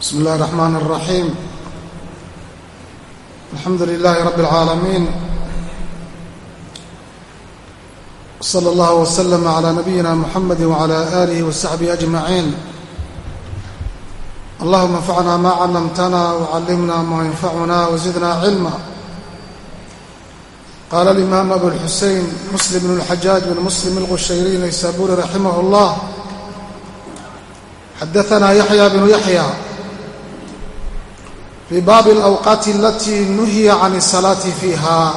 بسم الله الرحمن الرحيم الحمد لله رب العالمين صلى الله وسلم على نبينا محمد وعلى آله وصحبه أجمعين اللهم انفعنا ما علمتنا وعلمنا ما ينفعنا وزدنا علما قال الإمام أبو الحسين مسلم بن الحجاج بن مسلم الغشيري نيسابوري رحمه الله حدثنا يحيى بن يحيى fii baabi alawqaati alatii nuhiya can isalaati fiiha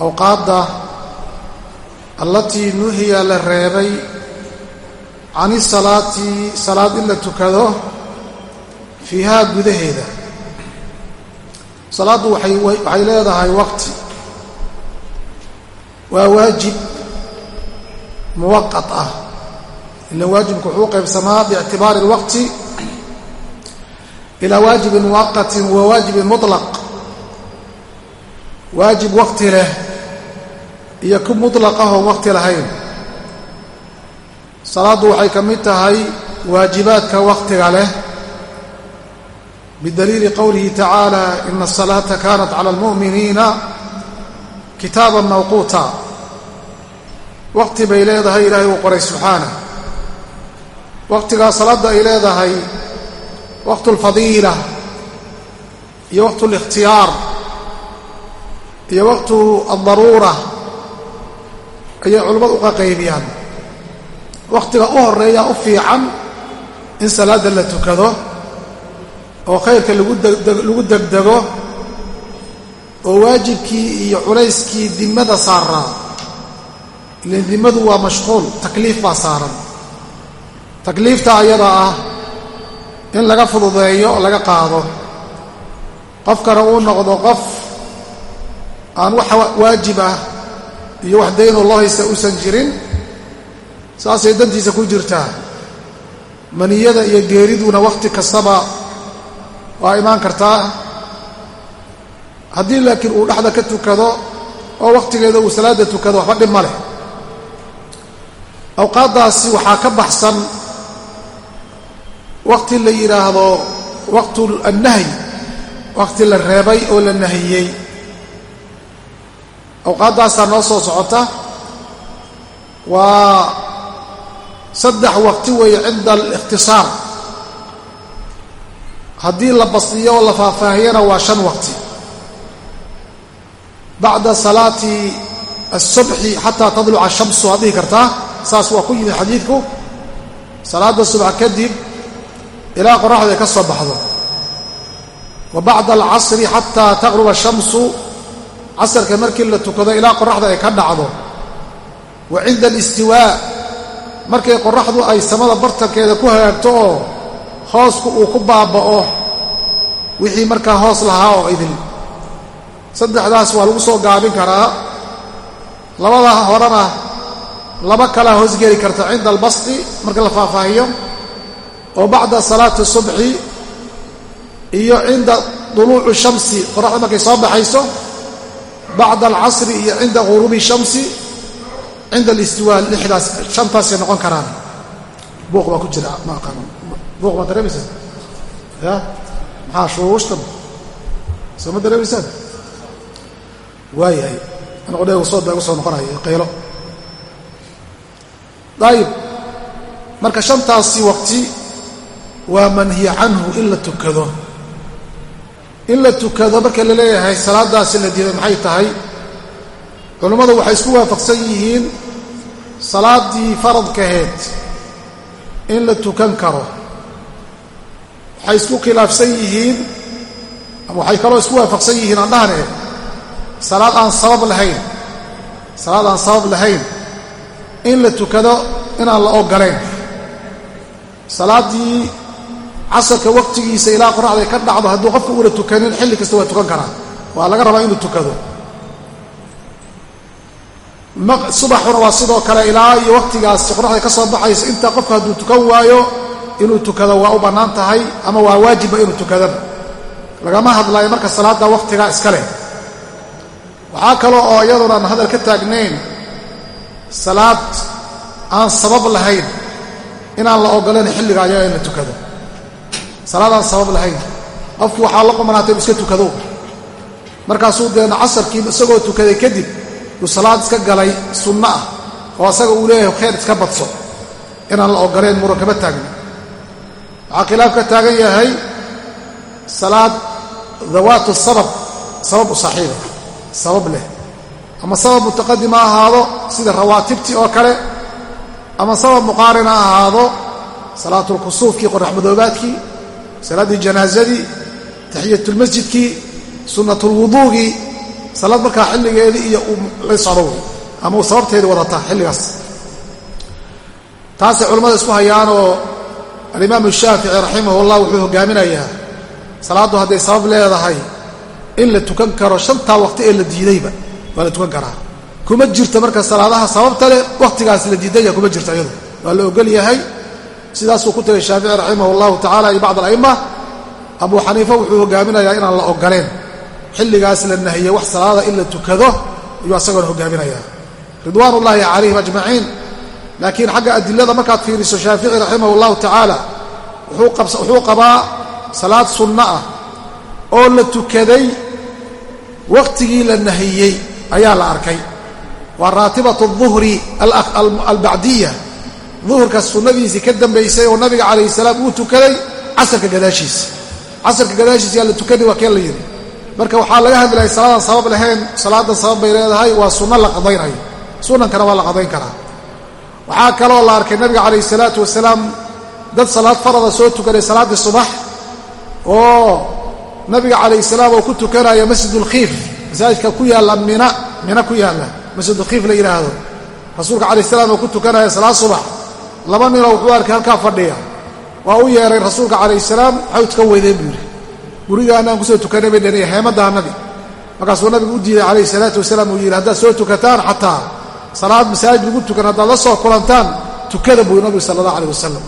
awqaadda allatii nuhiya la reebay can isalaati salaad in la tukado fiihaa gudaheeda salaaddu waxay leedahay waqti waa waajib muwaqat ah ila waajibku wuxuu qaybsamaa biictibaari alwaqti ilaa waajibin muwaqatin wa waajibin mulaq waajib wakti leh iyo ku mutlaq ah oon wakti lahayn salaaddu waxay ka mid tahay waajibaadka wakhtiga leh bidaliili qowlihi tacaala ina asalaata kaanat cala almu'miniina kitaaban mawquuta wakhti bay leedahay ilaahay uu qoray subxaanah wakhtigaa salaadda ay leedahay waqtu alfadiila iyo waqtu alikhtiyaar iyo waqtu aldaruura ayay culimmadu uga qaybiyaan wakhtiga u horreeya u fiican in salaadda la tukado oo khayrka lagu degdego oo waajibkii iyo culayskii dimmada saaraa ilan dimmadu waa mashquul takliif baa saaran takliifta ayada ah in laga fududeeyo laga qaado. Qofkana uu noqdo qof aan wax waajib ah iyo wax daynoo loo haysta uusan jirin saasay dantiisa ku jirtaa. Maniyada iyo geeriduna wakhti kastaba waa imaan kartaa. Haddii laakiin uu dhexda ka tukado oo wakhtigeeda uu salaadda tukado waxba dhib ma leh. Awqaaddaasi waxaa ka baxsan waqti la yidhaahdo waqtu annahyi waqti la reebay oo la nahiyey awqaaddaasaa noo soo socota waa saddex waqti weeye cinda alikhtisaar. Haddii la basdiyo oo la faahfaahiyana waa shan waqti. Bacda salaati asubxi xataa tadluca ashamsu waad dhihi kartaa? Saas waa ku yimid xadiidku. Salaadda subx kadib ilaa qoraxdu ay ka soo baxdo. Wa bacda alcasri xataa taqruba ashamsu casarka markii la tukado ilaa qoraxda ay ka dhacdo. Wa cinda alistiwaa markay qoraxdu ay samada bartankeeda ku hagaagto oo hoosku uu ku baaba'o. Wixii markaa hoos lahaa oo idin. Saddexdaas waa lagu soo gaabin karaa. Labada horena laba kalaa hoosgeli karta cinda albasti marka la faahfaahiyo oo bacda salaati subxi iyo cinda duluuci shamsi qoraxda markay soo baxayso bacda alcasri iyo cinda ghuruubi shamsi cinda alistiwaa lixdaas shantaasay noqon karaan. Buuq baa ku jira ma aqaano. Buuq ma dareemaysaan ya? Maxaa shuruushtan soo ma dareemaysaan waayahay anqodheegu sood baa igu soo noqonaya qaylo dayib. Marka shantaasi waqti waa manhiya canhu in la tukado. In la tukado marka la leeyahay salaadaasi la diiday maxay tahay? Culummadu waxay isku waafaqsan yihiin salaaddii faradkaheed in la tukan karo. Waxay isku khilaafsan yihiin waxay kaloo isku waafaqsan yihiin aan dhahne salaad aan sabab lahayn salaad aan sabab lahayn in la tukado inaan la ogolayn salaaddii casarka waqtigiisa ilaa qoraxday ka dhacdo hadduu qofka uuna tukanin xilli kasta waa tukan karaa. Waa laga rabaa inuu tukado. Subaxuna waa sidoo kale ilaa iyo waqtigaasi qoraxday ka soo baxayso intaa qofka hadduu tukan waayo inuu tukado waa u bannaan tahay ama waa waajibba inuu tukadaba lagama hadlayo marka salaadda waqtigaa iska leh. Waxaa kaloo oo iyadoonaan hadal ka taagnayn salaad aan sabab lahayn inaan la ogolayn xilliga ayaga in la tukado salaadaan sabab lahayn. Qofkii waxaa la qumanaatay iska tukado. Markaasuu deena casarkii isagoo tukaday kadib uu salaad iska galay sunno ah oo asaga uu leeyahay khayr iska badso. Inaan la ogoleen muran kama taagna waxaa khilaaf ka taagan yahay salaad dawaatu sabab sabab u saaxiiba sabab leh. Ama sabab mutaqadim ha ahaado sida rawaatibtii oo kale ama sabab muqaarin ha ahaado salaatulkusuufkii qoraxmadoobaadkii salaaddii janaazadii taxiyatulmasjidkii sunnatulwuduugii salaad markaa xilligeedii iyo la socdo ama uu sababteedii wadata xilligaas. Taasay culimmada isku hayaanoo alimaamu shaafici raximahullah wuxuu hogaaminayaa salaaddu hadday sabab leedahay in la tukan karo shantaa waqti ee la diidayba waa la tukan karaa. Kuma jirto marka salaadaha sababta leh wakhtigaas la diidaya kuma jirto iyadu. Waa la ogol yahay sidaasuu ku tagay shaafici raximah llahu tacala iyo bacd ala'imma abu xaniifa wuxuu hogaaminayaa inaan la ogoleen xilligaas la nahiyey wax salaada in la tukado ayuu asagoona hogaaminayaa. Ridwaan ullaahi calayhim ajmaciin. Laakiin xagga adilada markaad fiiriso shaafici raximah llahu tacaala wuxuu qabaa salaad sunno ah oo la tukaday wakhtigii la nahiyey ayaa la arkay. Waa raatibatu duhri albacdiya duhurka sunnadiisii ka dambaysay oo nabiga calayhi salaam uu tukaday casarka gadaashiisa. Casarka gadaashiisa yaa la tukaday waa keen la yidhi. Marka waxaa laga hadlayay salaadan sabab lahayn salaadan sabab bay leedahay waa sunno la qadaynayo sunankana waa la qadayn karaa. Waxaa kaloo la arkay nabiga calayhi salaatu wasalaam dad salaad farada soo tukaday salaaddii subax oo nabiga calayhi salaam oo ku tukanaya masjidulkhiif masaajidka ku yaalla mina mina ku yaalla masjidulkhiif la yidhaahdo rasuulka calayh salaam oo ku tukanaya salaad subax laba ninoo wuxuu arkay halkaa fadhiya. Waa u yeeray rasuulka calayh salaam tukan weydeen buu yidhi. Gurigaanaan ku soo tukanay bay dheen heemadaannadii markaasuu nabigu u diiday calayhi salaatu wasalaam uu yidhi haddaad soo tukataan xataa salaad masaajid lagu tukan haddaad la soo kulantaan tukada buu nabigu sala allah alayh wasalam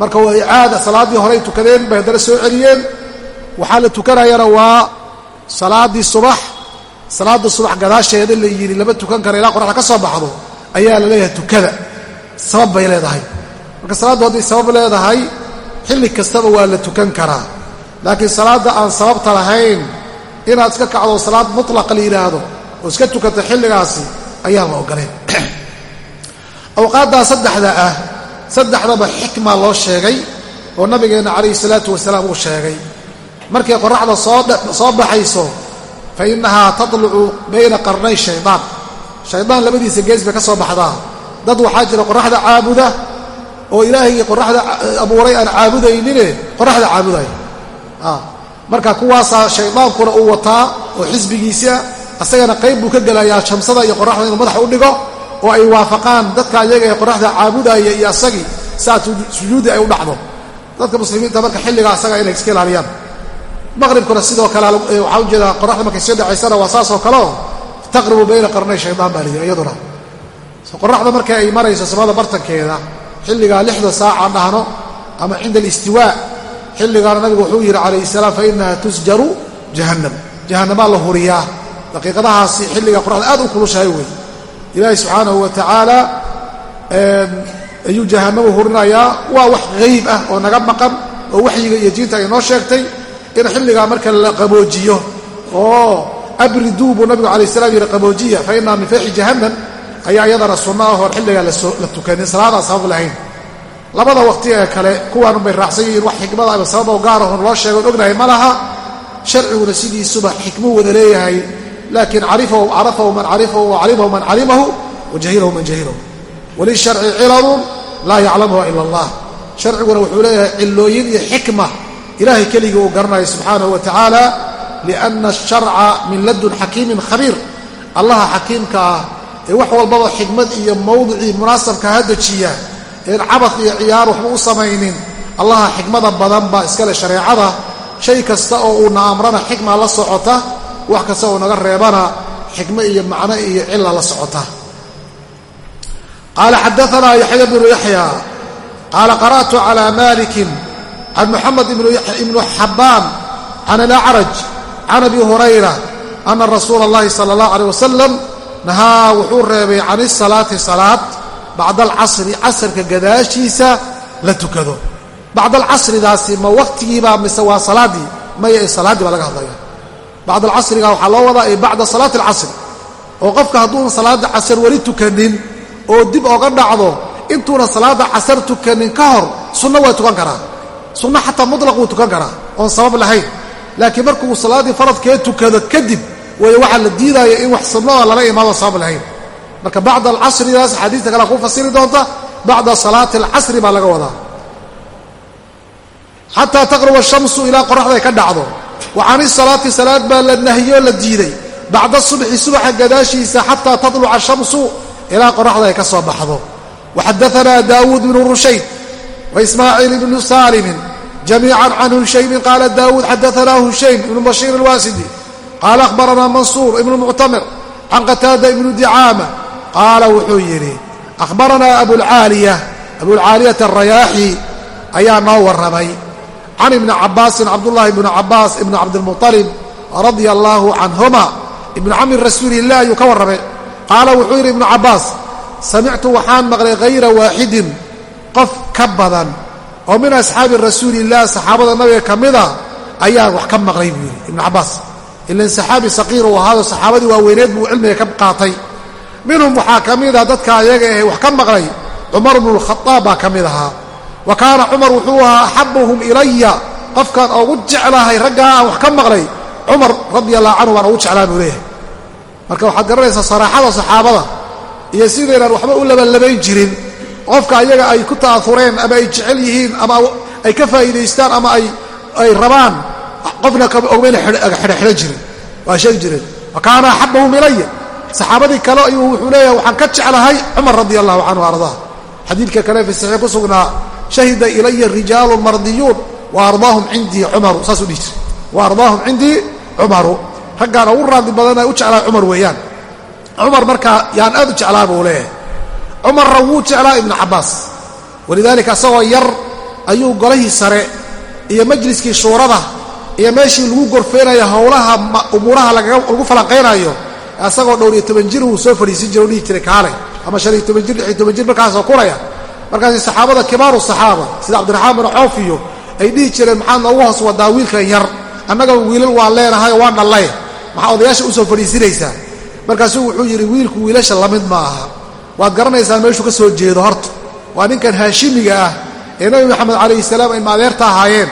marka waa icaada salaaddii horey tukadeen bay haddana soo celiyeen. Waxaa la tukanayana waa salaaddii subax. Salaadda subax gadaasheeda la yidhi lama tukan kara ilaa qoraxda ka soo baxdo. Ayaa la leeyahay tukada. Sabab bay leedahay marka salaaddu hadday sabab leedahay xilli kastaba waa la tukan karaa. Laakiin salaadda aan sababta lahayn inaad iska kacdo salaad mutlaqa la yidhaahdo oo iska tukata xilligaasi ayaan la ogoleen. Awqaaddaa saddexda ah saddexdaba xikma loo sheegay oo nabigeenna calayhi salaatu wasalaam uu sheegay. Markay qoraxda soo baxayso fa innahaa tatlucu bayna qarnay shaydaan shaydaan labadiisa gees bay ka soo baxdaa. Dad waxaa jira qoraxda caabuda oo ilaahay qoraxda abuuray aan caabudaynine qoraxda caabudaya marka kuwaasaa shaydaankuna uu wataa oo xisbigiisia asagana qayb buu ka gelayaa shamsada iyo qoraxda inuu madaxa u dhigo oo ay waafaqaan dadka ayaga ee qoraxda caabudaya iyo asagii saa sujuudi ay u dhacdo. Dadka muslimiinta marka xilligaa asaga inay iska ilaaliyaan. Maqribkuna sidoo kale waxaa u jeedaa qoraxda markay soo dhacaysana waa saasoo kaleo taqribu bayna qarnay shaydaan baa layidhi iyaduna. Qoraxda marka ay marayso samada bartankeeda xilligaa lixda saaca dhahno ama cinda alistiwaa xilligaana nabigu wuxuu yidhi calayhi salaam fa inaha tusjaru jahannam. Jahannamaa la huriyaa. Daqiiqadahaasi xilliga qoraxda aad u kulushahay wey ilaahay subxaanahu wa tacaala ayuu jahannamu hurinayaa. Waa wax hayb ah oo naga maqan oo waxyiga iyo diinta ay noo sheegtay in xilligaa marka la qaboojiyo. Oo abriduu buu nabigu calayh salam yidhi qaboojiya fa innaha min fayxi jahannam ayaa iyadana sunno ah hor xilligaa la tukanin salaadaan sabab lahayn. Labada waqti ee kale kuwaanunbay raacsan yihiin wax xikmada ama sababoo gaarahon loo sheegoon ognahay ma laha. Sharciguna sidiisuba xikmuu wada leeyahay. Laakiin carafahu man carifahu wa calimahu man calimahu wa jahilahu man jahilahu. Walisharci ciladun laa yaclamuha ila allah. Sharciguna wuxuu leeyahay cilooyin iyo xikma ilaahay keligii uu garanayo subxaanahu wa tacaala lianna asharca min ladun xakiimin khabiir. Allaha xakiimka ah wax walbaba xikmad iyo mawdicii munaasabka ha dejiya een cabad iyo ciyaar waxba u samaynin. Allaha xikmada badan baa iska iskale shareecada. Shay kasta oo uuna amrana xikma la socota wax kasta oo naga reebana xikmo iyo macno iyo cilla la socota. Qaala xadaanaa yaxya bnu yaxya qaala qara'tu calaa maalikin can muxamed ibnu xabbaan can alacraj can abi hurayra ana rasuula allahi sala allah aleyh wasalam nahaa wuxuu reebay can isalaati salaad bacda alcasri casarka gadaashiisa la tukado. Bacd alcasridaasi ma waktigiibaa mise waa salaaddii maya ee salaaddii baa laga hadlaya bacd alcasriga waxaa loo wadaa ee bacda salaati alcasr oo qofka hadduuna salaadda casar weli tukanin oo dib oga dhacdo intuuna salaadda casar tukanin ka hor sunno waa tukan karaa. Sunno xataa mutlaq wuu tukan karaa oon sabab lahayn. Laakiin markuu salaaddii faradkee tukado kadib way waxaa la diidaya in wax sunnoa lala imaado sabab lahayn. Marka bacda alcasridaas xadiista kale kuu fasiri doonta bacda salaati alcasri baa laga wadaa. Xataa taqruba shamsu ilaa qoraxday ka dhacdo. Wa cani salaati salaad baa la nahiyoo la diiday. Bacda subxi subaxa gadaashiisa xataa tatluca shamsu ilaa qoraxda ka soo baxdo. Waxadaanaa daawuud bnu rushayd waismaaciil ibnu saalimin jamiican can hushaymin qaala daawuud xadaanaa hushaym ibnu bashiir alwaasidi qaala akhbaranaa mansuur ibnu muctamir can qataada ibnu dicaama qaala wuxuu yidhi akhbaranaa abulcaaliya abulcaaliyata arayaaxi ayaa noo warramay can ibni cabbaasin cabdullaahi ibnu cabbaas ibnu cabdilmuطalib radia allaahu canhuma ibnu cammi rasuuliillah ayuu ka warramay qaala wuxuu yidhi ibnu cabbaas samictu waxaan maqlay hayra waaxidin qof ka badan oo min asxaabi rasuuliillah saxaabada nabiga ka mida ayaan wax ka maqlay buu yidhi ibnu cabbaas ilan saxaabi saqiir uu ahaayo saxaabadii waaweyneed buu cilmiga ka qaatay. Minhum waxaa ka mida dadka ayaga ahe wax ka maqlay cumar bnu lkhadaab baa ka mid ahaa. Wa kaana cumar wuxuu ahaa axabuhum ilaya qofkaan ugu jeclahay raggaa aan wax ka maqlay cumar radia allahu canhu baan ugu jeclaa buu leeyahay. Marka waxaad garanaysaa saraaxada saxaabada iyo sidaynaan waxba u labalabayn jirin qofka ayaga ay ku ta'aureen ama ay jecel yihiin ama ay ka faa'iidaystaan ama ay rabaan qofna ogmayna xidhxidhan jirin. Waa sheegi jireen wa axabahum ilaya saxaabadii kale ayuu wuxuu leeyahay waxaan ka jeclahay cumar radia allahu canhu ardaa xadiidka kale fi saxiix ku sugnaa shahida ilaya rijaalun mardiyuun wa ardaahum cindii cumaru. Saasuu dhihi jiray. Wa ardaahum cindii cumaru. Raggaan ugu raadi badana u jeclaa cumar weeyaan. Cumar markaa yaan aad u jeclaa buu leeyahay. Cumarra wuu jeclaa ibnu cabbaas. Walidaalika isagoo yar ayuu golahii sare iyo majliskii shuurada iyo meeshii lagu gorfeynayo howlaha umuuraha lagu falanqaynayo isagoo dhowr iyo toban jir uu soo fadhiisin jira o dhihi jiray kaale. Ama shan iyo toban jir lix iyo toban jir markaasoo kulaya markaasi saxaabada kibaaru saxaaba sida cabdiraxmaan bin coof ay dhihi jireen maxaad noogu hoos wadaa wiilkan yar? Annaga wiilal waan leenahay oo waan dhallay maxaa odayaasha u soo fadhiisinaysaa? Markaasuu wuxuu yidhi wiilku wiilasha la mid ma aha waad garanaysaan meeshuu ka soo jeedo horta waa ninkan haashimiga ah ee nabi maxamed calayhi salaam ay maadeerta ahaayeen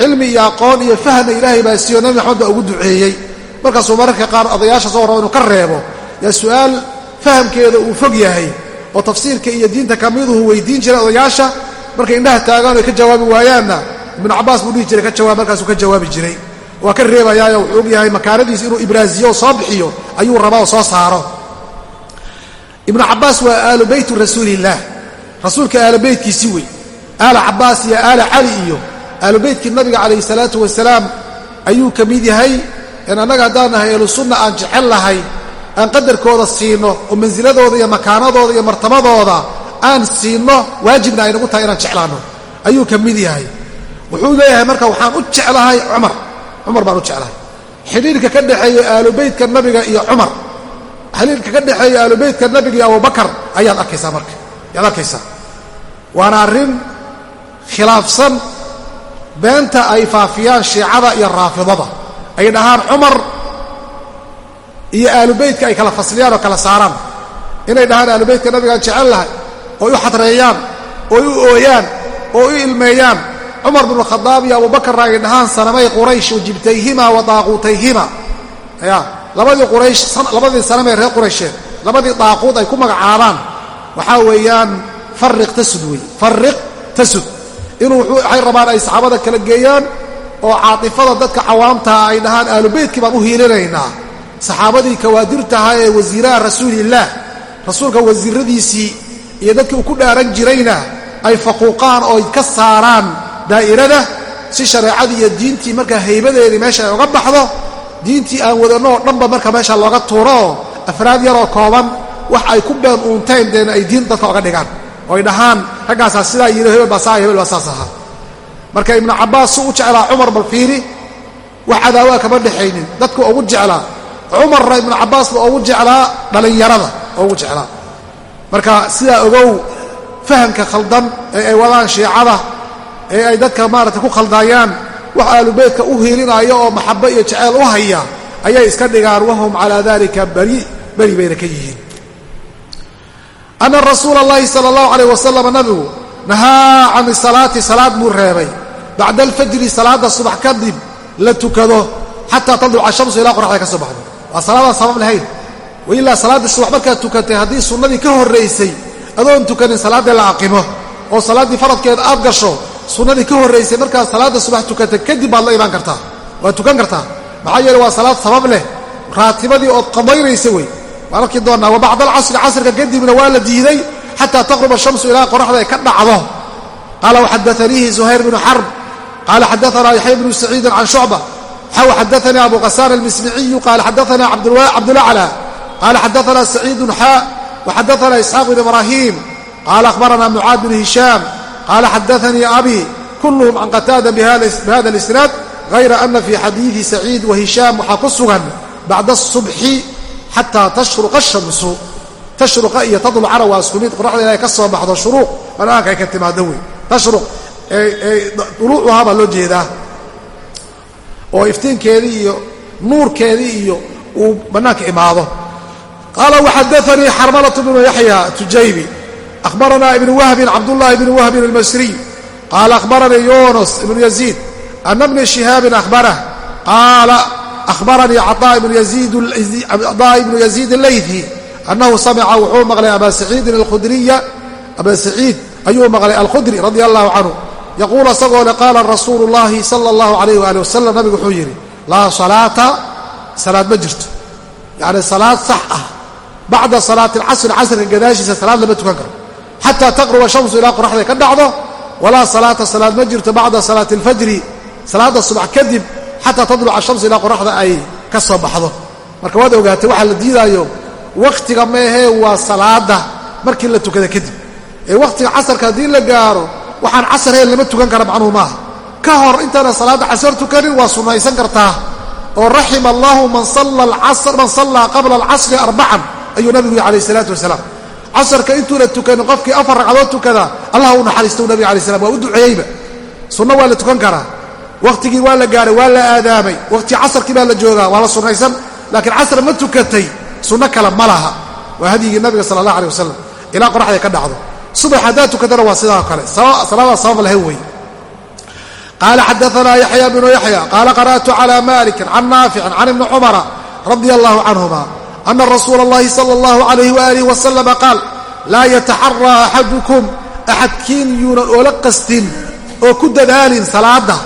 cilmi iyo aqoon iyo fahna ilaahay baa siiyo nabi maxamed baa ugu duceeyey. Markaasuu mararka qaar odayaasha soo rabo inuu ka reebo yaa su'aal fahamkeeda uu fog yahay oo tafsiirka iyo diinta kamiduhu weydiin jiray odayaasha markay indhaha taagaan oy ka jawaabi waayaanna ibnu cabbaas buu dhihi jiray ka jawaab markaasuu ka jawaabi jiray. Waa ka reebayaayo wuxuu og yahay inuu ibraaziyo oo soo bixiyo ayuu rabaa oo soo saaro. Ibnu cabbaas waa aalu beytu rasuuliillaah rasuulka aala beytkiisii wey aala cabbaas iyo aala cali iyo aalu beytkii nabiga calayhi salaatu wasalaam ayuu ka mid yahay in annaga haddaan nahay ahlusunna aan jecel lahay aan qadarkooda siino oo mansiladooda iyo makaanadooda iyo martabadooda aan siino waajibna aynagu tahay inaan jeclaanno ayuu ka mid yahay. Wuxuu leeyahay marka waxaan u jeclahay cumar. Cumar baan u jeclahay. Xidhiirka ka dhexeeya aalubeytka nabiga iyo cumar. Xidhiirka ka dhexeeya aalubeytka nabiga iyo abubakar ayaad arkaysaa marka ayaad arkaysaa. Waana arrin khilaafsan beenta ay faafiyaan shiicada iyo raafidada. Ay dhahaan cumar iyo aalubeytka ay kala fasliyaan oo kala saaraan. Inay dhahaan aalubeytka nabigaan jecel lahay ooy u xadreeyaan ooy u ooyaan oo u ilmeeyaan. Cumar binu khadaab iyo abubakarna ay dhahaan sanamay quraysh wajibtayhima wa daaquutayhima ya labadii quraysh labadii sanamee reer quraysheed labadii daaquud ay ku magacaabaan. Waxaa weeyaan farriq tasud wey farriq tasud inuu waxay rabaan ay saxaabada kala geeyaan oo caatifada dadka cawaamtaha ay dhahaan aalubeytkii baan u hiilinaynaa. Saxaabadii kawaadirtahaa ee wasiiraha rasuulillaah rasuulka wasiiradiisii iyo dadkii uu ku dhaaran jirayna ay faquuqaan oo ka saaraan daa'irada si shareecadii iyo diintii markaa haybadeedii meesha ay uga baxdo. Diintii aan wadanno oo dhanba marka meesha looga tuurooo afraad yaroo kooban wax ay ku been uunteen deena ay diin dadka oga dhigaan oo ay dhahaan raggaasaa sidaa yidhi hebel baa saa hebel baa saas ahaa. Marka ibnu cabbaas su u jeclaa cumar bal fiiri wax cadaawaa kama dhexaynin. Dadku ugu jeclaa cumarna ibnu cabbaas ba ugu jeclaa dhallinyarada ugu jeclaa. Marka sidaa ogow fahamka khaldan ee ay wadaan shiicada ee ay dadka maarata ku khaldaayaan wax aalubeytka u hiilinaya oo maxabo iyo jeceyl u haya ayay iska dhigaan wahum calaa dalika bari beri bayna ka yihiin ana rasuula allahi sala allahu alayh wasalam nabigu nahaa can salaati salaad buu reebay bacda alfajri salaada subax kadib la tukado xataa tadluca shamsu ilaa qoraxda ka soo baxdo waa salaadaan sabab lahayn wailaa salaaddii subax markaad tukatay haddii sunnadii ka horraysay adoon tukanin salaaddii la aqimo oo salaaddii faradkeeda aad gasho sunnadii ka horraysay markaad salaadda subax tukatay kadib baad la imaan kartaa waad tukan kartaa maxaa yeele waa salaad sabab leh raatibadii ood qadaynaysa wey waan arki doonnaa wa bacda alcasri casrka kadibna waa la diiday xataa taqruba shamsu ilaa qoraxda ay ka dhacdo. Qaala waxadaaniihi zuhayr bnu xarb qaala xadaanaa yaxya bnu saciidin can shucba. Xaw xadaanii abu qasaan almismiciyu qaala xadaana cabdulacla qaala xadaana saciidun xaa waxadaana isxaaq bn ibraahim. Qaala akhbarana mucaad bn hishaam. Qaala xadaanii abi. Kulluhum can qataada bihada alisnaad hayra ana fii xadiidi saciid wa hishaam waxaa ku sugan bacda asubxi xataa tashruqa shamsu. Tashruqa iyo tadlucana waa isku mid qoraxda inay ka soo baxdo shuruuq banaanka ay ka timaado wey tashruq duluucuhaa baa loo jeedaa. Oo iftiinkeedii iyo nuurkeedii iyo uu bannaanka imaado. Qaala waxadaanii xarmalatu bnu yaxya tujaybi akhbaranaa ibnu wahbin cabdullahi bni wahbin almasriy qaala akhbaranii yunus ibnu yaziid ana bni shihaabin ahbarah qaala akhbaranii caطaa ibnu yaziid allaythi annahu samica wuxuu maqlay aba saciidin alkhudriya aba saciid ayuu maqlay alkhudri radia allahu canhu yaquul asagoo le qaala rasuulu llahi sala allahu alayh waali wasalam nabigu wuxuu yidhi laa salaata salaad ma jirto yacni salaad sax ah bacda salaati alcasri casrka gadaashiisa salaad lama tukan karo xataa taqruba shamsu ilaa qoraxday ka dhacdo walaa salaata salaad ma jirto bacda salaati alfajri salaadda subax kadib xataa tadluca shamsu ilaa qoraxda ay ka soo baxdo. Marka waad ogaatay waxaa la diidaayo wakhtiga meehee waa salaada markii la tukada kadib. Ee wakhtiga casarka haddii la gaaro waxaan casar heen lama tukan kara macnuhu maaha. Ka hor intaana salaadda casar tukanin waa sunnaysan kartaa. Oo raxima allahu man sallaa qabla alcasri arbacan ayuu nabigu yii alayh salaatu wasalaam. Casarka intuuna tukanin qofkii afar ragcadood tukada allah u naxariisto nabiga alay slam waa u duceeyeyba. Sunno waa la tukan karaa wakhtigii waa la gaaray waa la aadaamay wakhti casarkii baa la joogaa waa la sunnaysan. Laakiin casr ma tukatay sunno kale ma laha. Waa hadyigii nabiga sala allah aleh wasalam ilaa qoraxday ka dhacdo. Subax haddaad tukatana waa sidaa kale. Salaadaa sabab lahayn wey qaala xadaanaa yaxya bnu yaxya qaala qara'tu cala malikin can naaficin can ibni cumara radia allahu canhuma ana rasuula اllahi sala allahu alayh waalih wasalama qaal laa yataxaraa axadukum axadkiin yuunan oola qastin oo ku dadaalin salaada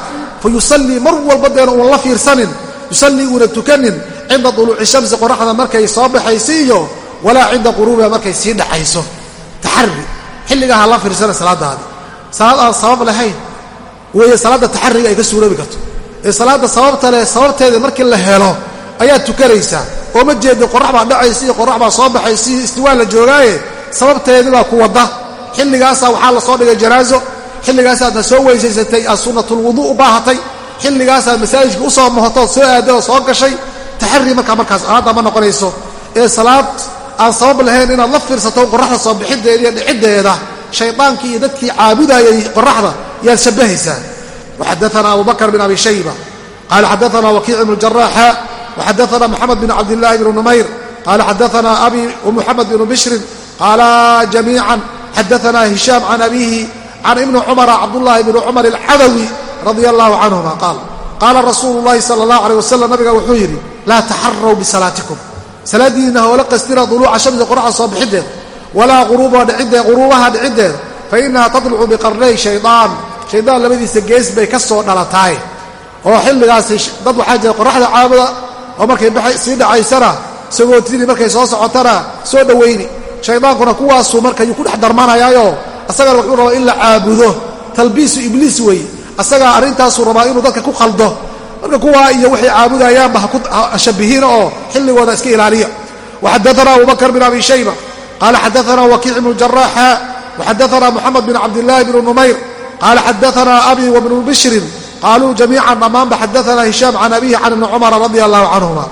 fa yusallii mar walba deena uun la fiirsanin yusallii uuna tukanin cinda duluuci shamsi qoraxda markay soo baxayso iyo walaa cinda quruubiha markay sii dhaxayso taxari xilligaa la fiirsana salaadaadi salaad aan sabab lahayn weeye salaadda taxariga ay ka suuroobi karto ee salaadda sababta leh sababteeda markii la helo ayaad tukanaysaa oo ma jeedin qorax baa dhacaysa iyo qorax baa soo baxaysa iyo istiwaan la joogaaye sababteedii baa ku wadda xilligaasaa waxaa la soo dhigay janaaso xilligaasaadna soo weysaysatay sunnatulwuduu u baahatay xilligaasaad masaajidka u soo mohotood soo aaday oo soo gashay taxari markaa markaas salaadda ma noqonayso. Ee salaad aan sabab lahayn inaad la fiirsato qoraxda soo bixideeda iyo dhiciddeeda shaydaankii iyo dadkii caabudayay qoraxda yaad shabbahaysaa waxadaana abu bakr bin abi shayba qaala xadaana wakiic ibnu jaraaxa waxadaana moxamed bin cabdillaahi bnu numayr qaala xadaana abi wamuxamed bnu bishrin qaala jamiican xadaana hishaam can abiihi can ibni cumara cabdullaahi bni cumar alcadawi radia allahu canhuma qaal qaala rasuulu llahi sala allahu aleyh wasalam nabiga wuxuu yidhi laa taxaraw bisalaatikum salaadiinna hoola qastina duluuca shamsi qoraxda soo bixideed walaa quruubaha dhiciddeeda fa innaha tadlucu biqarnay shaydaan shaydaan labadiisa gees bay ka soo dhalataay oo xilligaasi dad waxaa jira qoraxda caabuda oo markay sii dhacaysana sagootidii markay soo socotana soo dhowayni shaydaankuna kuwaasuu markayuu ku dhex darmanayaayo asagana wuxuu rabaa in la caabudo. Talbiisu ibliis weeye asagaa arrintaasuu rabaa inuu dadka ku khaldo marka kuwaa iyo waxay caabudayaanba ha shabihiina oo xilligooda iska ilaaliya waxadaana abubakr bin abi shayba. Qaala xadaana wakiic ibnu jaraaxa waxadaana moxamed bin cabdillaahi bnu numayr. Qaala xadaana abi wabnu bishrin. Qaaluu jamiican dhammaanba xadaana hishaam can abihi can ibni cumara radia allahu canhuma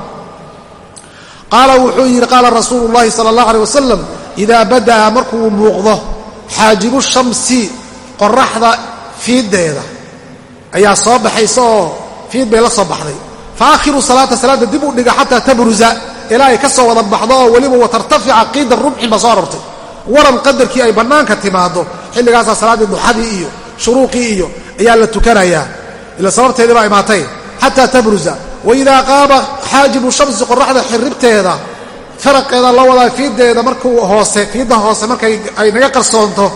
qaala wuxuu yidhi qaala rasuulu llahi sala allah aleh wasalam idaa bada'a markuu muuqdo xaajibu shamsi qoraxda fiiddeeda ayaa soo baxaysa oo fiid bay la soo baxday. Fa akhiru salaata salaadda dib u dhiga xataa tabruza ilaa ay ka soo wada baxdo oo weliba watartafica qiida rumxin baa soo arortay. Waran qadarkii ay bannaanka timaado xilligaasaa salaaddii duxadii iyo shuruuqii iyo ayaa la tukanayaa ila sababteedii baa imaatay xataa tabruza waidaa qaama xaajibu shamsi qoraxda xiribteeda faraqeeda la wadaa fiiddeeda markuu hoose fiidda hoose markay ay naga qarsoonto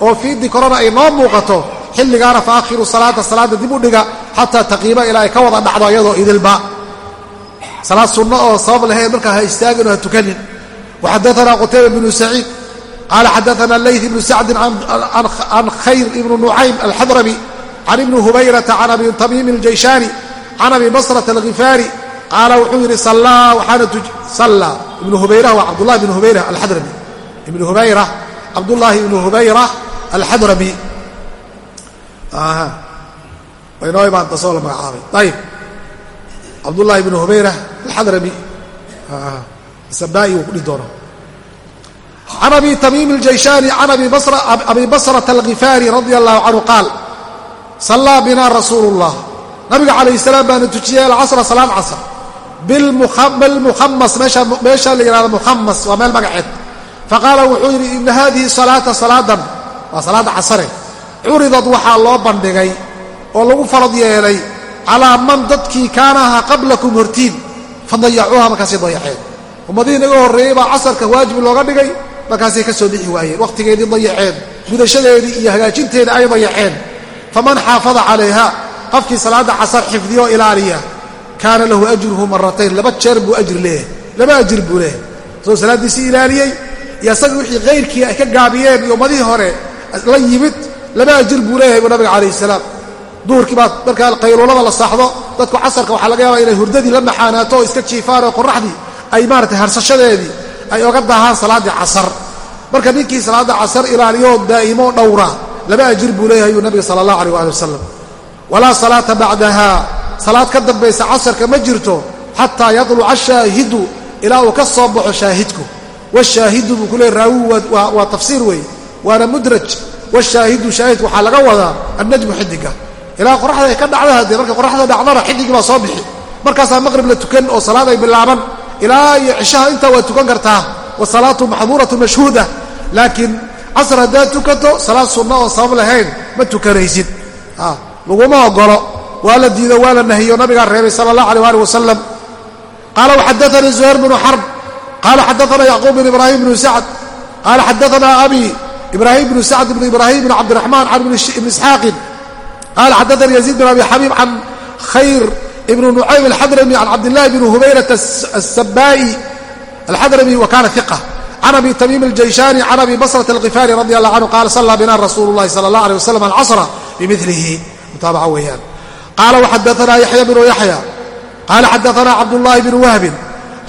oo fiiddii korona ay noo muuqato xilligaana fa akhiru salaata salaadda dib u dhiga xataa taqiima ilaa ay ka wada dhacdo iyadoo idilba. Salaad sunno oo sabab lahayd markaa ha istaagin oo ha tukanin. Waxadaana qutayba bnu saciid qaala xadaana layth ibnu sacdin can khayr ibnu nucaym alxadrami can ibni hubayrata can abi tamiimi aljayshaani can abi basrata alghifaari qaala wuxuu yidhi waxaana ibnu hubayra waa cabdullahi ibnu hubayra alxadrami ibnu hubayra cabdullaahi ibnu hubayra alxadrami waynoo imaanta soo la magacaabay ayib cabdullahi ibnu hubayra alxadrami sabai uu ku dhihi doono can abi tamiim اljayshani can abi basrata alghifaari radia allahu canhu qaal sallaa bina rasuulu اllah nabiga calayh salaam baana tujiyey alcasra salaad casr bilmukhamas meesha la yihahdo mukhamas waa meel magaceed. Faqaala wuxuu yidhi ina hadihi salaata salaadan. Waa salaadda casare. Curidad waxaa loo bandhigay oo lagu farad yeelay calaa man dadkii kaana ahaa qablakum hortiin. Fadayacuuha markaasay dayaceen. Ummadihii naga horreeyey baa casarka waajib looga dhigay markaasay ka soo bixi waayeen. Wakhtigeedii dayaceen gudashadeedii iyo hagaajinteeda ay dayaceen. Faman xaafada calayha qofkii salaadda casar xifdiyo ilaaliya kaana lahu ajruhu maratayn laba jeer buu ajri leeyahay. Laba ajir buu leeyahay. Soo salaaddiisii ilaaliyey iyo asaga wixii kayrkii ay ka gaabiyeen iyo ummadihii hore la yimid laba ajir buu leeyahay buu nabiga calayhi salaam. Duhurkii baa markaa qayluulada la saaxdo dadku casarka waxaa laga yaabaa inay hurdadii la maxaanaato oo iska jiifaan oo qoraxdii ay maaratay harsashadeedii ay oga daahaan salaaddii casar. Marka ninkii salaadda casar ilaaliyooo daa'imo dhowra laba ajir buu leeyahay yuu nabiga sala allah aleh waali wasalam walaa salaata bacdaha salaad ka dambaysa casarka ma jirto xataa yadluca shaahidu ilaa uu ka soo baxo shaahidku. Washaahidu buu ku leey raawigu waa tafsiir weeye waana mudraj. Washaahidu shaahidku waxaa laga wadaa annajmu xidiga ilaa qoraxda ay ka dhacda haddee marka qoraxda dhacdana xidigii baa soo bixi. Markaasaa maqrib la tukan oo salaad ay bilaaban. Ilaa iyo cishaha intaa waa tukan kartaa. Wa salaatu maxduuratu mashhuuda. Laakiin casr haddaad tukato salaad sunna oo sabab lahayn ma tukanaysid. Laguma ogolo waa la diido waa la nahiyo. Nabigaa reebay sala allah alيh ali wasalam qaala waxadaanii zuhayr bnu xarb qaala xadaana yacquub bn ibraahim bnu sacd. Qaala xadaana abi ibraahim bnu sacd bn ibraahim bn cabdiraxmaan can ibni isxaaqin qaala xadaanii yaziid bn abi xabiib can khayr ibn nucaym alxadrami can cabdillahi bn hubayrata asabaa'i alxadrami wa kana iqa can abi tamiim aljayshaani can abi basrata alkifaari radi allah canhu qaala sallaa bina rasuulu llahi sala allah alيh wasalam alcasra bimilihi mutaabaca weeyaan qaala waxadaana yaxya bnu yaxya qaala xadaana cabdullaahi bnu wahbin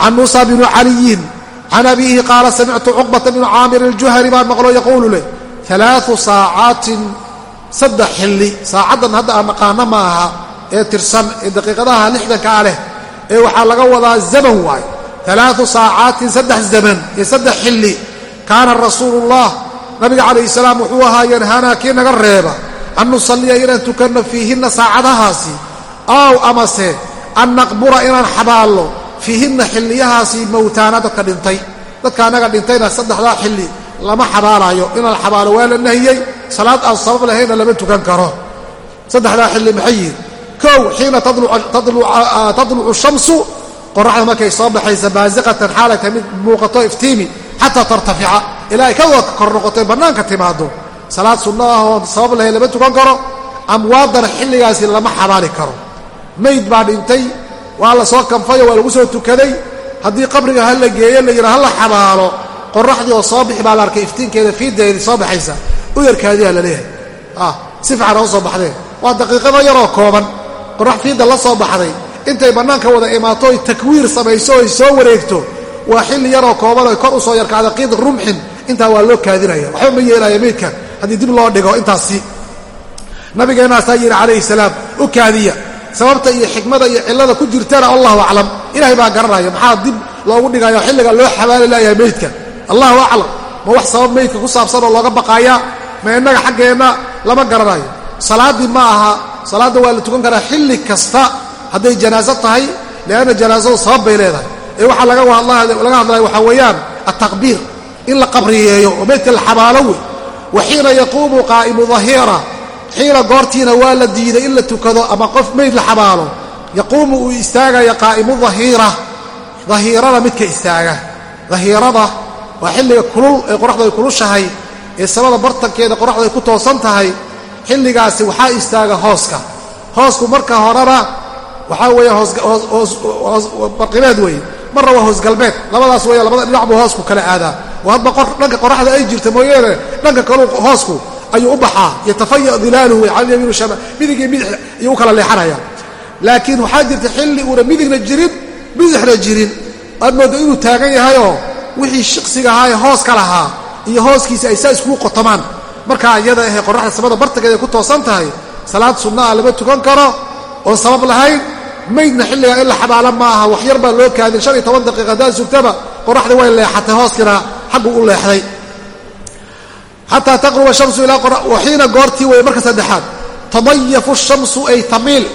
can muusa bni caliyin can abiihi qaala samictu cuqbata bnu caamir aljuhani baan maqlo yaquulu leh alaau saacaatin saddex xilli saacaddan hadda aan naqaano ma aha ee tirsan ee daqiiqadaha lixdanka ah leh ee waxaa laga wadaa zaman waay alaau saacaatin saddex zaman iyo saddex xilli kaana rasuulullah nabiga calayhi salaam wuxuu ahaa yanhaanaa kii naga reeba an nusalliya inaan tukanno fiihinna saacadahaasi ow amase an naqbura inaan xabaallo fiihinna xilliyahaasi mowtaana dadka dhintay dadka annaga dhintayna saddexdaa xilli lama xabaalayo inaan xabaalo waa la nahiyey salaad aan sabab lahaynna lama tukan karo saddexdaa xilli maxay yihiin kow xiina tadlucu shamsu qoraxda markay soo baxaysa baasiqatan xaalay tahay mid muuqato iftiimi xataa tartafica ilaa ay ka kor noqotoy bannaanka timaado salaad sunno ah sabab lahayn lama tukan karo amwaadana xilligaasi lama xabaali karo. Mayd baa dhintay waa la soo kanfayo waa lagu soo tukaday. Haddii qabriga ha la geeyo la yidhaa ha la xabaalo qoraxdii oo soo bixi baa la arkay iftiinkeeda fiiddeedi soo baxaysa. U yarkaadiha la leeyahay. Ah si fiican oo soo baxdeen waa daqiiqada yaroo kooban. Qorax fiidda la soo baxday. Intay bannaanka wada imaato oy takwiir samayso oy soo wareegto. Waa xilli yaroo kooban oy kor u soo qiid rumxin. Intaa waa loo kaadinaya. Waxba ma yeelaya meydka haddii dib loo dhigo intaasi. Nabigeenaasaa yidhi calayhi salaam u kaadiya sababta iyo xikmada iyo cillada ku jirtana allahu aclam. Ilahay baa garanaya maxaa dib loogu dhigayo xilliga loo xabaali layahay meydka? Allahu aclam ma wax sabab meydka ku saabsan oo looga baqaayaa ma innaga xaggeenna lama garanayo salaaddii ma aha salaadda waa la tukan karaa xilli kasta hadday janaaso tahay lianna janaasadu sabab bay leedahay. Ee waxaa laga hadlaya waxaa weeyaan altaqbiir in la qabriyeeyo oo meydka la xabaalo wey wa xiina yaquumu qaa'imu dahiira xiina goortiina waa la diiday in la tukado ama qof meyd la xabaalo yaquumu uu istaagaya qaa'imu dahiira dahiirada midka istaaga dahiirada waa xilliga kulul ee qoraxdu ay kulushahay ee samada bartankeeda qoraxdu ay ku toosan tahay xilligaasi waxaa istaaga hooska hoosku marka horena waxaa weeye hoosbarqibeed weeye marna waa hoosgalbeed labadaas weeye labada dhinac buu hoosku kala aadaa hadba dhanka qoraxda ay jirta mooyaane dhanka kalu hoosku ayuu u baxaa yatafaya dilaaluhu shama midigii bidix ayuu u kala leexanaya laakiin waxaa jirta xilli uuna midigna jirin bidixna jirin. Aad mooddo inuu taagan yahayoo wixii shiqsiga ahaa ee hoos ka lahaa iyo hooskiisa ay saa iskugu qotomaan markaa iyada ahee qoraxda samada bartankeeda ku toosan tahay salaad sunna ah lama tukan karo oon sabab lahayn maydna xilligaa in la xabaala ma aha wax yar baa loo kaadin shan iyo toban daqiiqa haddaan sugtaba qoraxdii way leexatay hooskiina xaggu u leexday. Xataa taqruba shamsu ilaa xiina goortii weeye marka saddexaad. Tadayafu shamsu ay tamiil.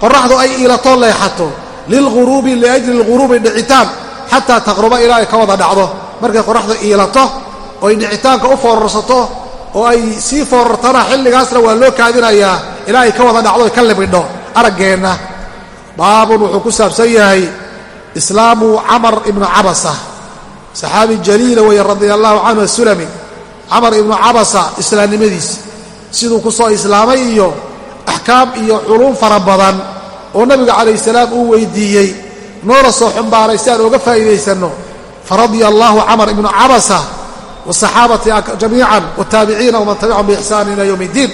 Qoraxdu ay iilato leexato. Lilghuruubi liajli lghuruubi dhicitaan. Xataa taqruba ilaa ay ka wada dhacdo. Markay qoraxdu iilato oy dhicitaanka u foorarsato oo ay sii foorartana xilligaasna waa loo kaadinayaa ilaa ay ka wada dhacdo ay ka libidho. Araggeenna baabun wuxuu ku saabsan yahay islaamu camar ibnu cabasa saxaabi jaliila weeye radia allahu canhu asulami camar ibnu cabasa islaamnimadiis siduu ku soo islaamay iyo axkaam iyo culuum fara badan oo nabiga calayh salaam uu weydiiyey noona soo xumbaaray si aan ooga faa'iidaysanno faradia allahu camar ibnu cabasa wsaxaabati jamiican wtaabiciina waman tabicahum biixsaan ila yowm اddiin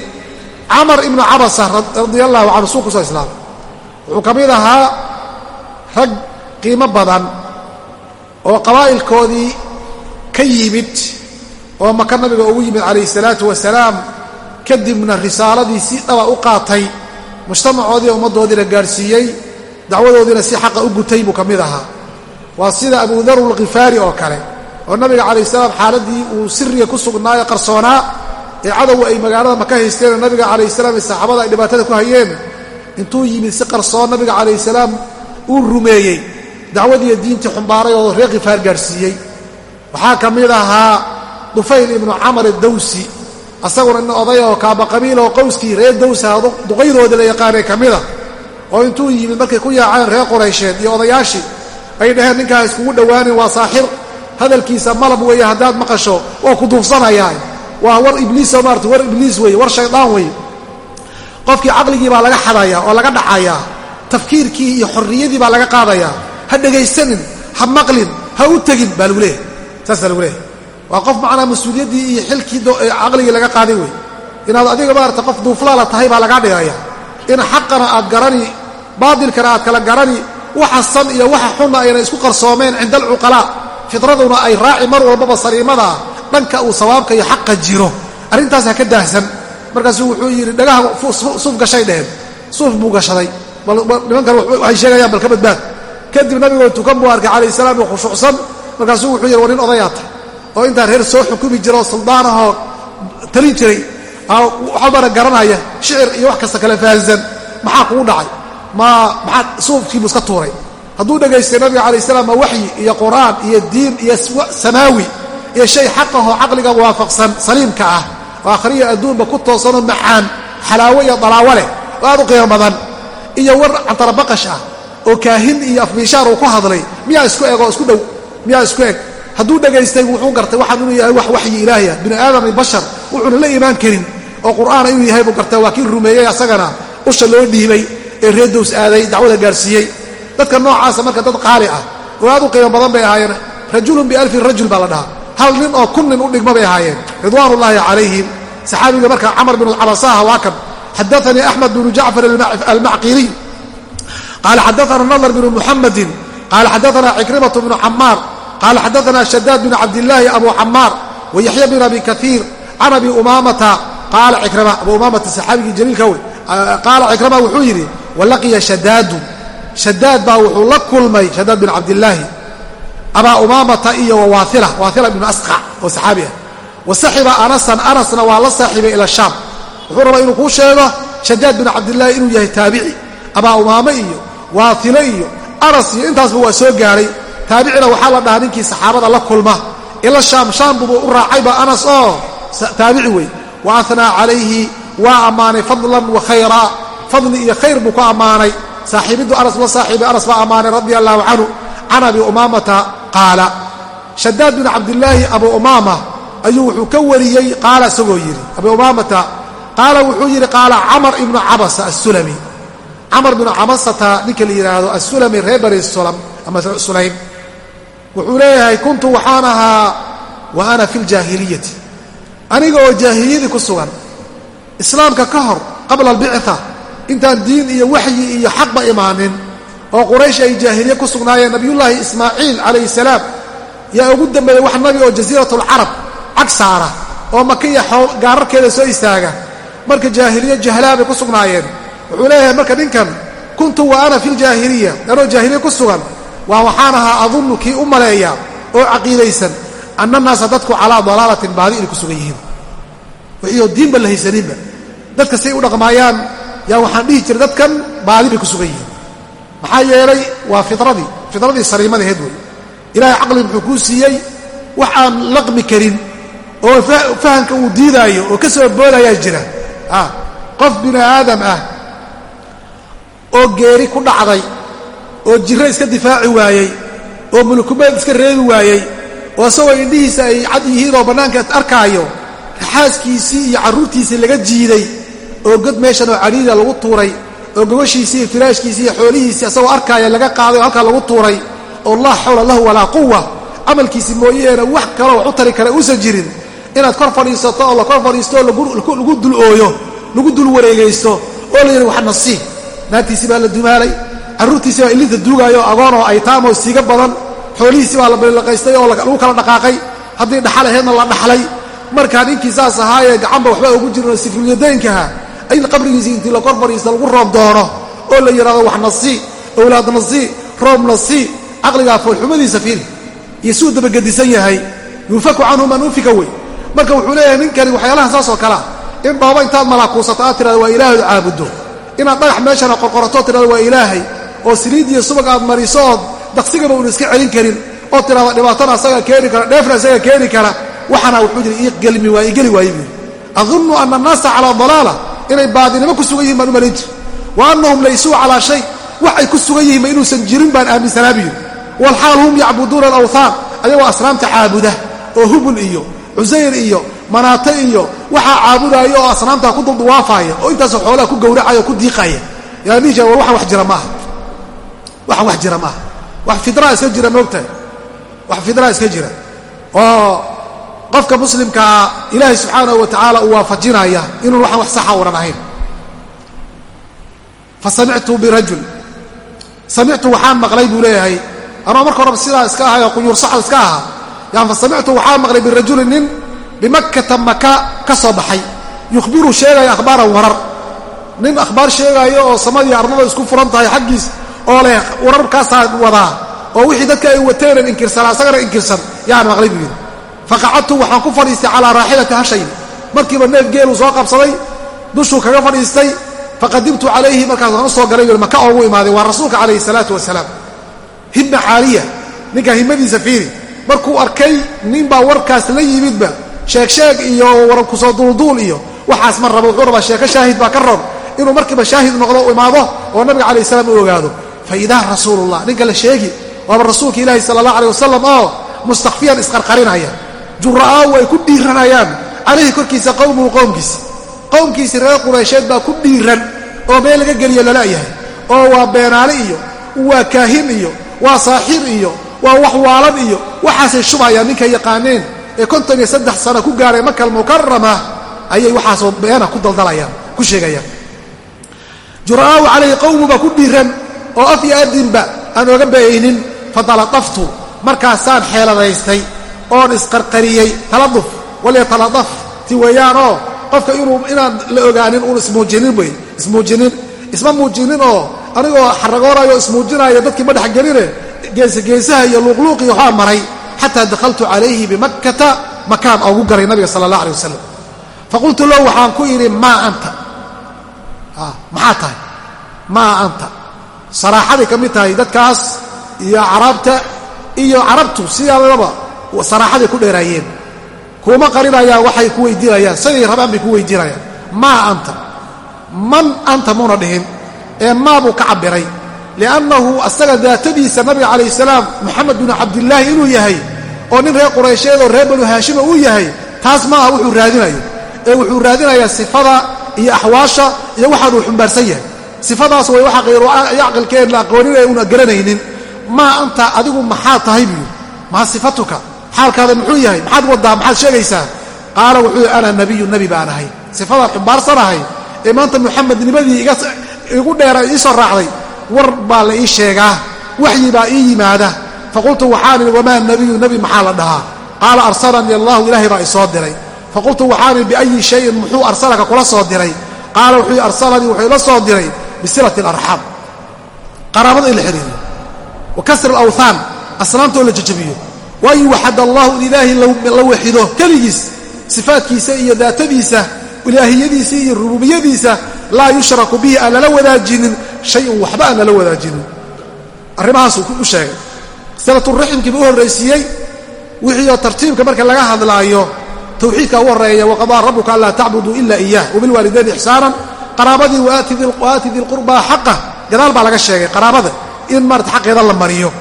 camar ibnu cabasa radia allahu canhu suu ku soo islaamay. Wuxuu ka mid ahaa rag qiimo badan oo qabaa'ilkoodii ka yimid oo maka nabiga ugu yimid calayhi salaatu wasalaam kadibna risaaladii si dhaba u qaatay mujtamacoodii ummaddoodiina gaadhsiiyey dacwadoodiina si xaqa u gutay buu ka mid ahaa. Waa sida abu daru lkhifaari oo kale oo nabiga calayh salaam xaaladdii uu siriga ku sugnaayo qarsoonaa ee cadowga ay magaalada maka haysteenoo nabiga calayh salaam iyo saxaabada ay dhibaatada ku hayeen intuu yimid si qarsoon nabiga calayh salaam uu rumeeyey dacwadiiyo diintii xumbaaray oo reer khifaar gaadhsiiyey waxaa ka mid ahaa dufayl ibnu camar adawsi asaguna nin oday oo kaaba qabiil oo qowskii reer dawsaha duqaydoodii la yaqaanay ka mida oo intuu yimid markay ku yaaceen reer quraysheed iyo odayaashii ay dhaheen ninkaa iskugu dhowaanin waa saaxir hadalkiisa malab weeye haddaad maqasho waa ku duufsanayaa waa war ibliisoo maarata war ibliis weeye war shaydaan weeye. Qofkii caqligii baa laga xadayaa oo laga dhacayaa tafkiirkii iyo xorriyadii baa laga qaadayaa ha dhegaysanin ha maqlin ha u tegin baa lagu leeyahy saasaa lagu leeyahy waa qof macnaa mas'uuliyaddii iyo xilkii caqligii laga qaaday wey. Inaad adiga maarata qof duuflaala tahay baa lagaa dhigaya in xaqana aad garani baadilkana aad kala garani waxa san iyo waxa xunna ayna isku qarsoomeen cinda alcuqalaa. Fidraduna ay raaci mar walbaba saliimadaa dhanka uu sawaabka iyo jiro. Arrintaas ha ka daahsan. Markaasuu wuxuu yidhi dhagaha suuf gashay dheheen. Suuf buu gashaday. Nimankan waxay sheegayaan bal ka badbaad kadib nabigoo tukan buu arkay calayh salaam oo khushuucsan. Markaasuu wuxuu yidhi war nin odayaa tahay oo intaa reer soo xukumi jira oo suldaanahoo talin jiray waxalbana garanaya shicir iyo wax kasta kale fahansan maxaa kugu dhacay? Ma maxaad suufkiibuu iska tuuray? Hadduu dhegaystay nabiga calayh salaam waxyi iyo qur'aan iyo diin iyo samaawi iyo shay xaqahoo caqliga waafaqsan saliimka ah. Oo akhriya adduunba ku toosanoo macaan xalaawo iyo dalaawo leh oo aad u qiimo badan iyo war cantarabaqash ah oo kaahin iyo afmiishaar uu ku hadlay miyaa isku eg oo isku dhow miyaa isku eg? Hadduu dhegaystay wuxuu gartay waxaan inuu yahay wax waxyi ilaahia bini aadam iyo bashar wuxuuna la iimaan karin oo qur'aana inuu yahay buu gartay waa kii rumeeyey asagana. Usha loo dhiibay ee reer dows aaday dacwada gaarsiiyey. Dadka noocaasa marka dad qaali ah oo aad u qiimo badan bay ahaayeen. Rajulun bialfin rajul baa la dhahaa. Hal nin oo kun nin u dhigma bay ahaayeen. Ridwaanullaahi calayhim. Saxaabiga marka camar binu cabasaha waa kan xadaanii axmed bnu jacfar almacqiliy qaala xadaana nadr bnu muxamadin qaala xadaana cikrimatu bnu camaar qaala xadaana shadaad bn cabdillaahi abu camaar wayaxya bn abi kaiir can abi umaamata qaala cikrima abu umaamata saxaabigii jaliilka wey qaala cikrima wuxuu yidhi walaqiya shadaadu shadaad baa wuxuu la kulmay shadaad bin cabdillaahi abaa umaamata iyo wawaaila waaila bnu asqac oo saxaabi ah wa saxiba anasan anasna waa la saaxiibay ila shaam wuxuu rabaa inuu kuu sheego shadaad bin cabdillaahi inuu yahay taabici abaa umaame iyo waatile iyo anas iyo intaasba waa soo gaadhay taabicina waxaa la dhahaa ninkii saxaabada la kulma. Ila shaam shaam buba u raacayba anas oo taabici wey wa anaa calayhi waa ammaanay fadlan wa khayraa fadli iyo khayr buu ku ammaanay. Saaxiibiddu anas la saaxiibay anas baa ammaanay radia allahu canhu. Can abi umaamata qaala shadaad bin cabdillaahi abu umaama ayuu wuxuu ka wariyey qaala isagoo yidhi. Abi umaamata qaala wuxuu yidhi qaala camar ibnu cabasa asulami camar binu cabasata ninka la yidhaahdo asulami reer bani sulam ama sulaym wuxuu leeyahay kuntu waxaan ahaa wa ana fi ljaahiliyati aniga oo jaahiliyadii ku sugan islaamka ka hor qabla albictha intaan diin iyo waxyi iyo xaqba imaanin oo quraysh ay jaahiliye ku sugnaayeen nabiyullaahi ismaaciil calayhi salaam yaa ugu dambeeyey wax nabi oo jasiiratulcarab cag saara oo makiya gaararkeeda soo istaaga. Marka jaahiliye jahlaa bay ku sugnaayeen wuxuu leeyahay marka ninkan kuntu wa ana fi ljaahiliya anoo jaahiliye ku sugan waa waxaan ahaa adunnu kii u maleeya oo caqiidaysan anna naasa dadku calaa dalaalatin baadi inay ku sugan yihiin. Wixiioo diinba la haysaninba dadka say u dhaqmaayaan yaa waxaan dhihi jiray dadkan baadi bay ku sugan yihiin. Maxaa yeelay waa firadii fidradii sariimadaheed wey ilaahay caqli wuxuu kuu siiyey wax aan laqmi karin oo fahamka uu diidaayo oo ka soo boodayaa jira. Qof bini aadam ah oo geeri ku dhacday oo jirro iska difaaci waayey oo mulukumeed iska reebi waayey oo isagoo indhihiisa ay cad yihiin oo bannaanka arkaayo xaaskiisii iyo carruurtiisii laga jiiday oo god meeshan oo cadhiida lagu tuuray oo gobashiisii iyo firaashkiisii iyo xoolihiisii isagoo arkaaya laga qaaday oo halkaa lagu tuuray oo laa xawla lahu walaa quwa camalkiisi mooyeena wax kaloo wax u tari kara uusan jirin. Inaad kor fadhiisato oo la kor fadhiisto oo lagu dul ooyo lagu dul wareegaysto oo la yidhi wax nasiib naagtiisii baa la dumaalay carruurtiisii baa ilinta duugaayo o agoon oo aytaam oo siiga badan xoolihiisii baa la balilaqaystay oo lagu kala dhaqaaqay. Haddii dhaxal aheedna la dhaxlay. Markaa ninkii saas ahaayee gacanba waxba ugu jirin oo sifulyadaynkaha in qabrigiisii intii la kor fadhiista lagu roob doono oo la yidhahdo wax nasii owlaad nasii roob nasii caqligaa foolxumadiisa fiiri. Iyo suu dabagedisan yahay yuufaku canhu man ufika wey. Marka wuxuu leeyahay ninkani waxyaalaha saas oo kalea in dhooba intaad malaakuusato aad tirahdo waa ilaahay caabuddo inaad dhagax meeshana qorqorato tirahdo waa ilaahay. Oo saliid iyo subag aad mariso ood daqsigaba uuna iska celin karin. Oo tirahdo dhibaatana asagaa keeni kara dheefna asagaa keeni kara. Waxana wuxuu yidhi igelmi waay igeli waaye buui adunnu ana annaasa calaa dalaala inay baadinimo ku sugan yihiin baan u malayn jiri wa annahum laysuu calaa shay wax ay ku sugan yihiinba inuusan jirin baan aaminsanaa buu yidhi walxaal hum yacbuduuna alawthaan ayagoo asnaamta caabuda oo hubul iyo cusayr iyo manaate iyo waxaa caabudaayo oo asnaamtaa ku dulduwaafaya oo intaasoo xoolaha ku gowracaya oo ku diiqaya yaa dhihi jira war waxaan wax jira maaha. Waxaan wax jira maaha. Wax fidraa iska jira moogtahay wax fidraa iska jira. Oo qofka muslimkaa ilaahay subxaanahu wa tacaala uu waafajinaya inuun waxaan wax saxa unan ahayn. Fa samictu birajul. Samictu waxaan maqlay buu leeyahay. Anoo marka horeba sidaa iska ahay oo quyuur saxal iska ahaa. Yaan fa samictu waxaan maqlay birajulin nin bimakkata maka ka soo baxay yukhbiru sheegaya akhbaaran warar nin akhbaar sheegaayo oo samadii arlada isku furan tahay xaggiis oo leh wararkaasaa wadaa oo wixii dadka ay wateenan inkirsanaa asagana inkirsan yaan yidhi faqacadtu waxaan ku fadhiistay calaa raaxilati hashayn markiiba neef geeluu soo qabsaday dushuu kaga fadhiistay faqadimtu calayhi markaas waan u soo galay bui maka oogu imaaday waa rasuulka calayhi salaatu wasalaam himma caaliya ninkaa himmadiisa fiiri markuu arkay ninbaa warkaas la yimidba sheegsheeg iyo waran ku soo duulduul iyo waxaas ma raba wuxuu rabaa sheeko shaahid baa ka roon inuu markiiba shaahid noqdo u imaado oo nabiga calayh salaam u ogaado. Fa idaa rasuulullah ninka la sheegi waaba rasuulka ilaahi sala allah aleh wasalam oo mustakfiyan isqarqarinaya. Jura'aahu ay ku dhiiranayaan. Calayhi korkiisa qowmuhu qowmkiisi qowmkiisi reer quraysheed baa ku dhiiran oo meel laga geliyo lalayahay oo waa beenaale iyo waa kaahin iyo waa saaxir iyo waa wax waalan iyo waxaasay shubayaan ninkay yaqaaneen ee konton iyo saddex sano ku gaaray makal mukarama ayay waxaasoo beena ku daldalayaan ku sheegayaan. Jura'aahu calayhi qowmu baa ku dhiiran oo af iyo adinba aan oga beeynin fadalataftu markaasaan xeeladaystay oon isqarqariyey taladuf walyataladaf ti weeyaanoo qofka inuu inaan la ogaanin uun ismuujinin wey ismuujinin isma muujinin oo anigoo xaragoonayo ismuujinayo dadkii ma dhexgeline geesageesaha iyo luuqluuqii waxaa maray xataa dakhaltu calayhi bimakkata makaan oogu galay nabiga sala allah aleh wasalam faqultu lahu waxaan ku idhi maa anta? Maxaa tahay? Maa anta? Saraaxaday ka mid tahay dadkaas iyo caraabta iyo carabtu sidaadaba saraaxaday ku dheeraayeen. Kuuma qarinayaan waxay ku weydiinayaan siday rabaan bay ku weydiinayaan. Maa anta? Man anta muuna dhihin? Ee maa buu ka cabbiray liannahu asaga daatadiisa nabiga calayh salaam moxamed binu cabdillaahi inuu yahay oo nin reer quraysheed oo reer banu haashima uu yahay taas ma aha wuxuu raadinayo ee wuxuu raadinayaa sifada iyo axwaasha iyo waxaan uu xumbaarsan yahay sifadaas way waxa qayrucaqilkeen la aqoonin ee una garanaynin maa anta adigu maxaa tahay buyu maa sifatuka xaalkaada muxuu yahay maxaad waddaa maxaad sheegaysaa qaala wuxuu ana nabiyu nebi baan ahay sifadaan xumbaarsanahay ee maanta muxamednimadii igu dheera iisoo raacday war baa la ii sheegaa waxyi baa ii yimaada. Faqultu waxaan idhi wamaa nabiyu? Nebi maxaa la dhahaa. Qaala arsalanii allahu ilaahay baa isoo diray. Faqultu waxaan idhi biayi shayin muxuu arsalaka kula soo diray? Qaala wuxuu arsalanii wuxuu ila soo diray. Bisilati alarxaam qaraabada in la xidhiiriyo wa kasri alawthaan. Asnaamtoo la jajabiyo waan yuwaxad allahu in ilaahay la waxido keligiis. Sifaadkiisa iyo daatadiisa ilaahiyadiisa iyo rububiyadiisa laa yushraku bihi aan lala wadaajinin shayun waxba aan lala wadaajinin arrimahaasuu u sheegay. Silaturaximkiiba u horraysiiyey wixiioo tartiibka marka laga hadlaayo tawxiidka u horreeya waqadaa rabbuka anlaa tacbuduu ila iyah wabilwaalidayni ixsaanan qaraabadii waaati dilqurbaa xaqah gadaal baa laga sheegay qaraabada in maarata xaqeeda la mariyo.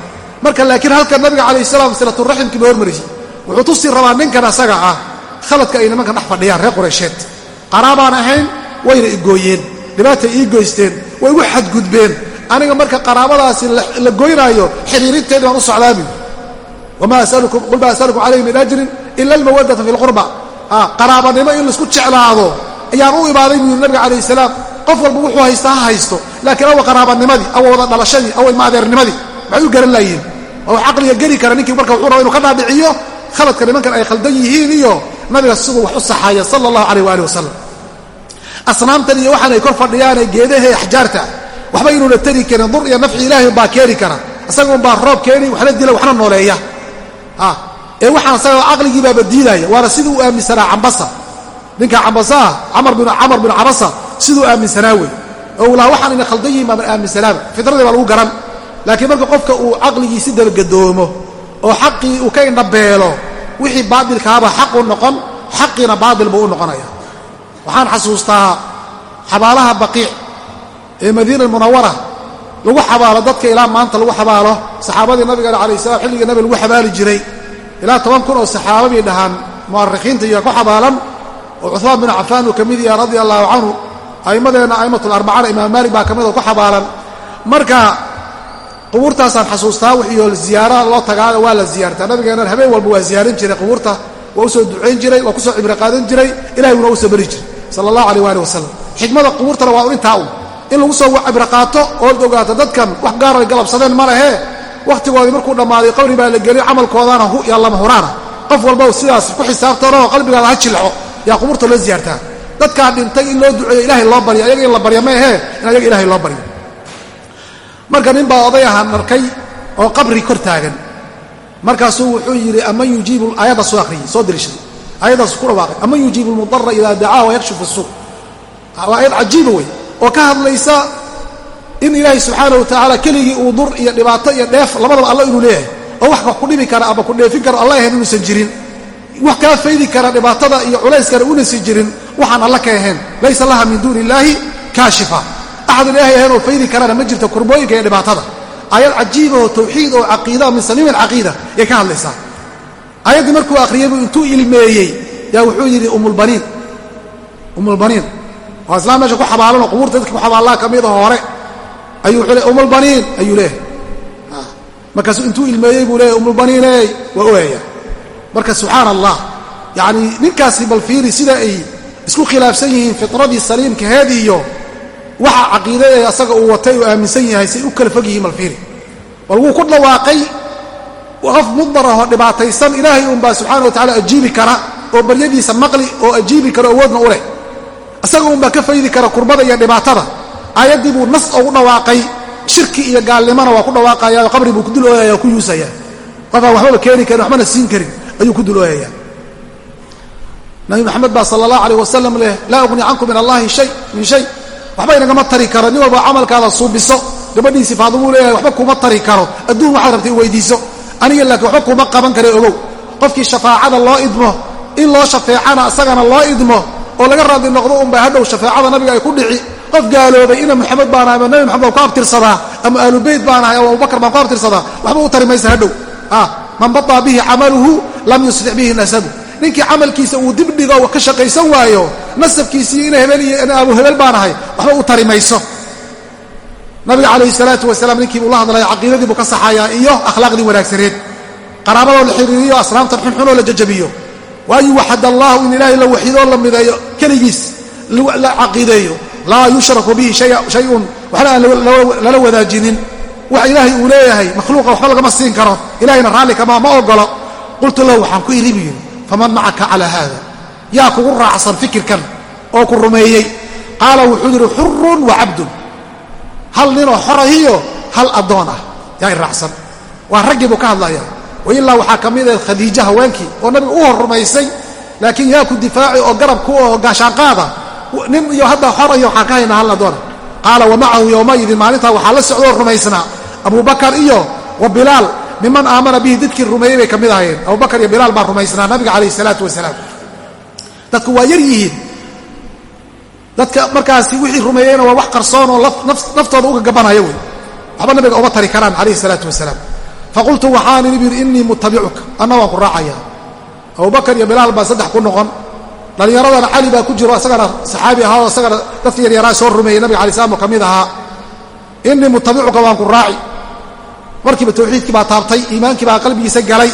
Marka laakiin halkan nabiga calayh salaam silaturaximkiiba hormariyey wuxuu tusii rabaa ninkan asaga ah khaladka ay nimankan dhex fadhiyaan reer quraysheed. Qaraabaan ahayn wayna igooyeen dhibaatay ii goysteen way igu xadgudbeen. Aniga marka qaraabadaasi la goynaayo xiriirinteedi baan u socdaabi qul maa asalukum calayhi min ajrin ila almawadata fi lqurba qaraabanimo in la isku jeclaado ayaan u imaaday buu yiri nabiga calayh salaam. Qof walba wuxuu haysta ha haysto. Laakiin awa qaraabanimadii awa wada dhalashadii awa ilmaadeernimadii maxay u garan laayihin oo caqliga geli kara ninkii marka wuxuu raba inu ka dhaadhiciyo khaladka nimankan ay khaldan yihiin iyo nabiga siduu wax u saxaaya sala allahu calayh waali wasalam asnaamtan iyo waxaan ay kor fadhiyaanee geedahe axjaarta waxba inuuna tari karin dur iyo nafci ilaahay umbaa keeni kara isaga umbaa roob keeni waxna dila waxna nooleeya. Ee waxaan isaga caqligiibaaba diidaya. Waana siduu aaminsanaa cambasa. Ninka cambasaah camar bin cabasa siduu aaminsanaa wey. Oo ulaa waxaan ina khaldan yihiin baaban aaminsanaaba fitradii baa lagu garan. Laakiin marka qofka uu caqligiisi dalgadoomo oo xaqii uu ka indhabeelo wixii baadilkaaba xaqu noqon xaqiina baadil buu u noqonaya waxaan xasuustaa xabaalaha baqiic ee madiina munawara lagu xabaalo dadka ilaa maanta lagu xabaalo saxaabadii nabigeena calayh salam xilligii nabiga lagu xabaali jiray. Ilaa toban kun oo saxaababay dhahaan mu'arikhiinta iyo ku xabaalan oo cuhmaan bin cafaan uu ka mid yaha radia allahu canhu a'immadeenna a'immatularbacana imaam maalik baa ka mid oo ku xabaalan. Marka qubuurtaasaan xasuustaa wixiioo ziyaara loo tagaa waa la ziyaartaa. Nabigeennan habeen walba waa ziyaarin jiray qubuurta waa u soo ducayn jiray waa ku soo cibro qaadan jiray ilahay uuna u soo bari jiray sala allahu aleyh waali wasalam xikmada qubuurtana waa un intaa un. In lagu soo cibro qaato ood ogaato dadkan wax gaaray galabsadeen ma lehee wakhtigoodii markuu dhammaaday qabri baa la geliy camalkoodana hu iyo lama huraana. Qof walba sidaas ku xisaabtanoo qalbigaada ha jilxo yaa qubuurta loo ziyaartaa. Dadkaa dhintay in loo duceeyo ilaahay loo baryo ayaga in la baryo ma in ayaga ilahay loo baryo marka nin baa oday ahaan arkay oo qabri kor taagan. Markaasuu wuxuu yidhi aman yujiibu aayaddaas soo akhriyey soo dariishaday aayaddaas ku dhawaaqay. Aman yujiibu lmudara idaa dacaa wayakshifu suu waa aayad cajiiba wey oo ka hadlaysa in ilaahay subxaana wa tacaala keligii uu dur iyo dhibaato iyo dheef labadaba alla inuu leeyahay. Oo wax ku dhibi kara ama ku dheefin kara alla ahayn inuusan jirin. Wax kaa faydi kara dhibaatada iyo culayskana unaysan jirin waxaan alla ka ahayn. Laysa laha min duuni illaahi kaashifa. Axad ilaahay ahayn oo faydi karana ma jirto kurbooyinka iyo dhibaatada. Aayad cajiiba oo tawxiid oo caqiida min samiim alcaqiida yay ka hadlaysaa aayaddii markuu akhriyey buu intuu ilmeeyey yaa wuxuu yidhi umulbaniin umulbaniin waa islaam meesha ku xabaalanoo qubuurta dadka ku xabaallaa ka mida hore. Ayuu wuxuu leey umulbaniin ayuu leeyahay. Markaasuu intuu ilmeeyey buu leeyahy umulbaniiney waa oaya marka subxaana allah yacnii ninkaasi bal fiiri sida ay isku khilaafsan yihiin fitradii saliimkaheedii iyo waxa caqiide ee asaga uu watay uu aaminsan yahay say u kala fog yihiin malfiiri bal wuu ku dhawaaqay qof mudar ahoo dhibaataysan ilaahay uunbaa subxaana wa tacala ajiibi kara oo baryadiisa maqli oo ajiibi kara awoodna u leh isaga uunbaa ka faydi kara kurbada iyo dhibaatada aayaddii buu nas ugu dhawaaqay shirki iyo gaalnimona waa ku dhawaaqayaa qabri buu ku dul ooyaya oo ku yuusaya qofaan waxbaba keeni karin waxbana siin karin ayuu ku dul ooyaya nabi maxamed baa sala allah alayh wasalam leh laa ugni cankum min allahi shay min shay waxba inagama tari karo nin walba camalkaada suubiso gabadhiisii faadumuu leeyahay waxba kuma tari karo aniga laakiin waxba kuma qaban kara ogow. Qofkii shafaacada loo idmo in loo shafeecana isagana loo idmo oo laga raadi noqdo unba hadhow shafeecada nabiga ay ku dhici. Qof gaaloobay ina maxamed baan ahay ama nabi maxamed baan ku abtirsadaa ama aalubeyt baan ahay ama abubakar baan ku abtirsadaa waxba u tari maysa hadhow man baطa bihi camaluhu lam yusrix bihi nasabu. Ninkii camalkiisa uu dibdhigo ka shaqaysan waayo nasabkiisii ina hebel iyo abu hebel baan ahay waxba u tari mayso nabiga calayhi salaatu wasalaam ninkii buu la hadlaya caqiidadii buu ka saxayaa iyo akhlaaqdii wanaagsaneed qaraabadoo la xiriiriyo asnaamtan xunxunoo la jajabiyo. Waayu waxad allaahu in ilaahay la waxidoo la mideeyo keligiis la caqiideeyo. Laa yushraku bihi shayun waxna aan lala wadaajinin. Wax ilaahay uu leeyahay makhluuqa waxba lagama siin karo. Ilahayna raalli kama ma ogolo qultu lahu waxaan ku idhi faman macaka calaa haada? Yaa kugu raacsan fikirkan oo ku rumeeyey. Qaala wuxuu yidhi xurun wa cabdun hal ninoo xorahiyo hal addoon ah. Yaa i raacsan. Waa raggii buu ka hadlaya wailaa waxaa ka mid ah khadiija haweenkii oo nabiga u hor rumaysay laakiin yaa ku difaaci oo garabku oo gaashaanqaada nin iyo hadda xorahiyo waxaan ka haynaa hal addoona qaala wa macahu yowmaidin maalintaa waxaa la socdoo rumaysnaa abubakar iyo wa bilaal miman aamana bihi dadkii rumeeyey bay ka mid ahayeen abubakar iyo bilaal baa rumaysnaa nabiga calayh isalaatu wasalaam. Dadku waa yar yihiin dadka markaasi wixii rumeeyeyna waa wax qarsoon oo naftooda uga gabanaya wey waxba nabiga uma tari karaan calayhi salaatu wasalaam. Faqultu waxaan idhi buyidhi innii mutabicuka anna waan ku raacaya. Abubakar iyo bilaal baa saddex ku noqon. Dhallinyaradana cali baa ku jiro isagana saxaabi ahaa oo isagana dadka yaryaraa soo rumeeyey nabiga alai slam oo ka mid ahaa. Innii mutabicuka waan ku raaci. Markiiba tawxiidkii baa taabtay iimaankii baa qalbigiisa galay.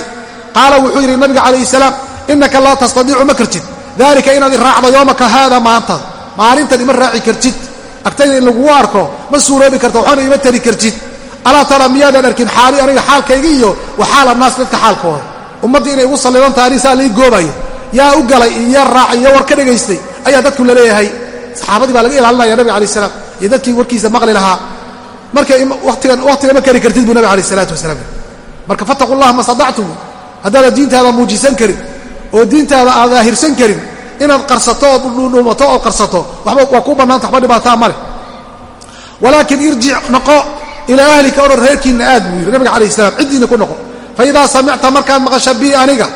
Qaala wuxuu yidhi nabiga calayhi salaam innaka laa tastadiicu ma kartid. Dalika inaad i yoomaka haada maanta maalintan ima raaci kartid agtayda in lagugu arko ma suuroobi karta waxaana ima tari kartid. Alaa tara miyaadan arkin xaali aniga xaalkayga iyo wa xaala naas dadka xaalkooda. Ummaddii inay igu sallidan tahay anisaa lai goobayo. Yaa u galay iyo raac iyo war ka dhagaystay ayaa dadku la leeyahay. Saxaabadii baa laga ilaalinaya nabiga alai salaam. Iyo dadkii warkiisa maqli lahaa. Marka watigan wakhtiga ma kari kartid buu nabig alayh isalaatu wasalaam marka fattaqu llaha ma sadactum haddaadan diintaada muujisan karin oo diintaada aad daahirsan karin inaad qarsato ood dhuudhuumato ood qarsato waxba waa kuu bannaanta waxba dhibaataa ma leh. Walaakin irjic noqo ilaa ahlika odhan reerkiinna aad buu yidhi nabiga alayh salam ciddiinna ku noqo. Fa idaa samicta markaad maqasha bii aniga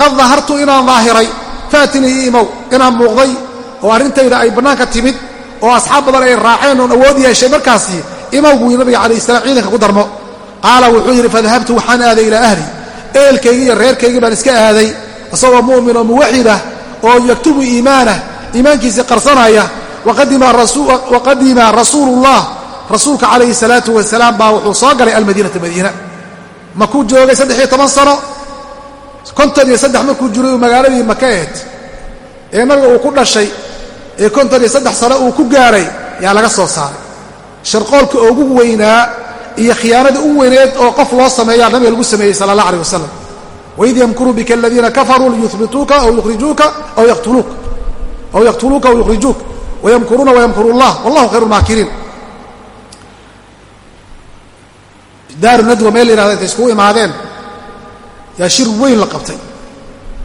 qad dahartu inaan daahiray faatinii imow inaan muuqday oo arrintayda ay bannaanka timid oo asxaab badan ay raaceen oon awood yeeshay markaasi imaw buu nabiga calayh salaam ciidanka ku darmo. Qaala wuxuu yidhi fadahabtu waxaan aaday ilaa ahli ehelkaygii iyo reerkaygii baan iska aaday isagoo mu'min oo muwaxidah oo yaktubu iimaanah iimaankiisii qarsanaya waqadima rasuulullah rasuulka calayhi salaatu wasalaam baa wuxuu soo galay almadiinata madiina. Makuu joogay saddex iyo toban sano? Konton iyo saddex markuu jiray uu magaaladii maka ahed ee nabiga uu ku dhashay ee konton iyo saddex sano uu ku gaaray yaa laga soo saaray. Sharqoolka ugu weynaa iyo khiyaanada u weyneed oo qof loo sameeyaa nabiga lagu sameeyey sala allah aleh wasalam waid yamkuru bika aladiina kafaruu liyubituuka aw yukhrijuuka aw yaqtuluuka aw yaqtuluuka aw yukhrijuuk wayamkuruuna wayamkuru llah wallahu khayru lmaakiriin daaru nadwa meel la yihahda intay iskugu imaadeen yaa shir weyn la qabtay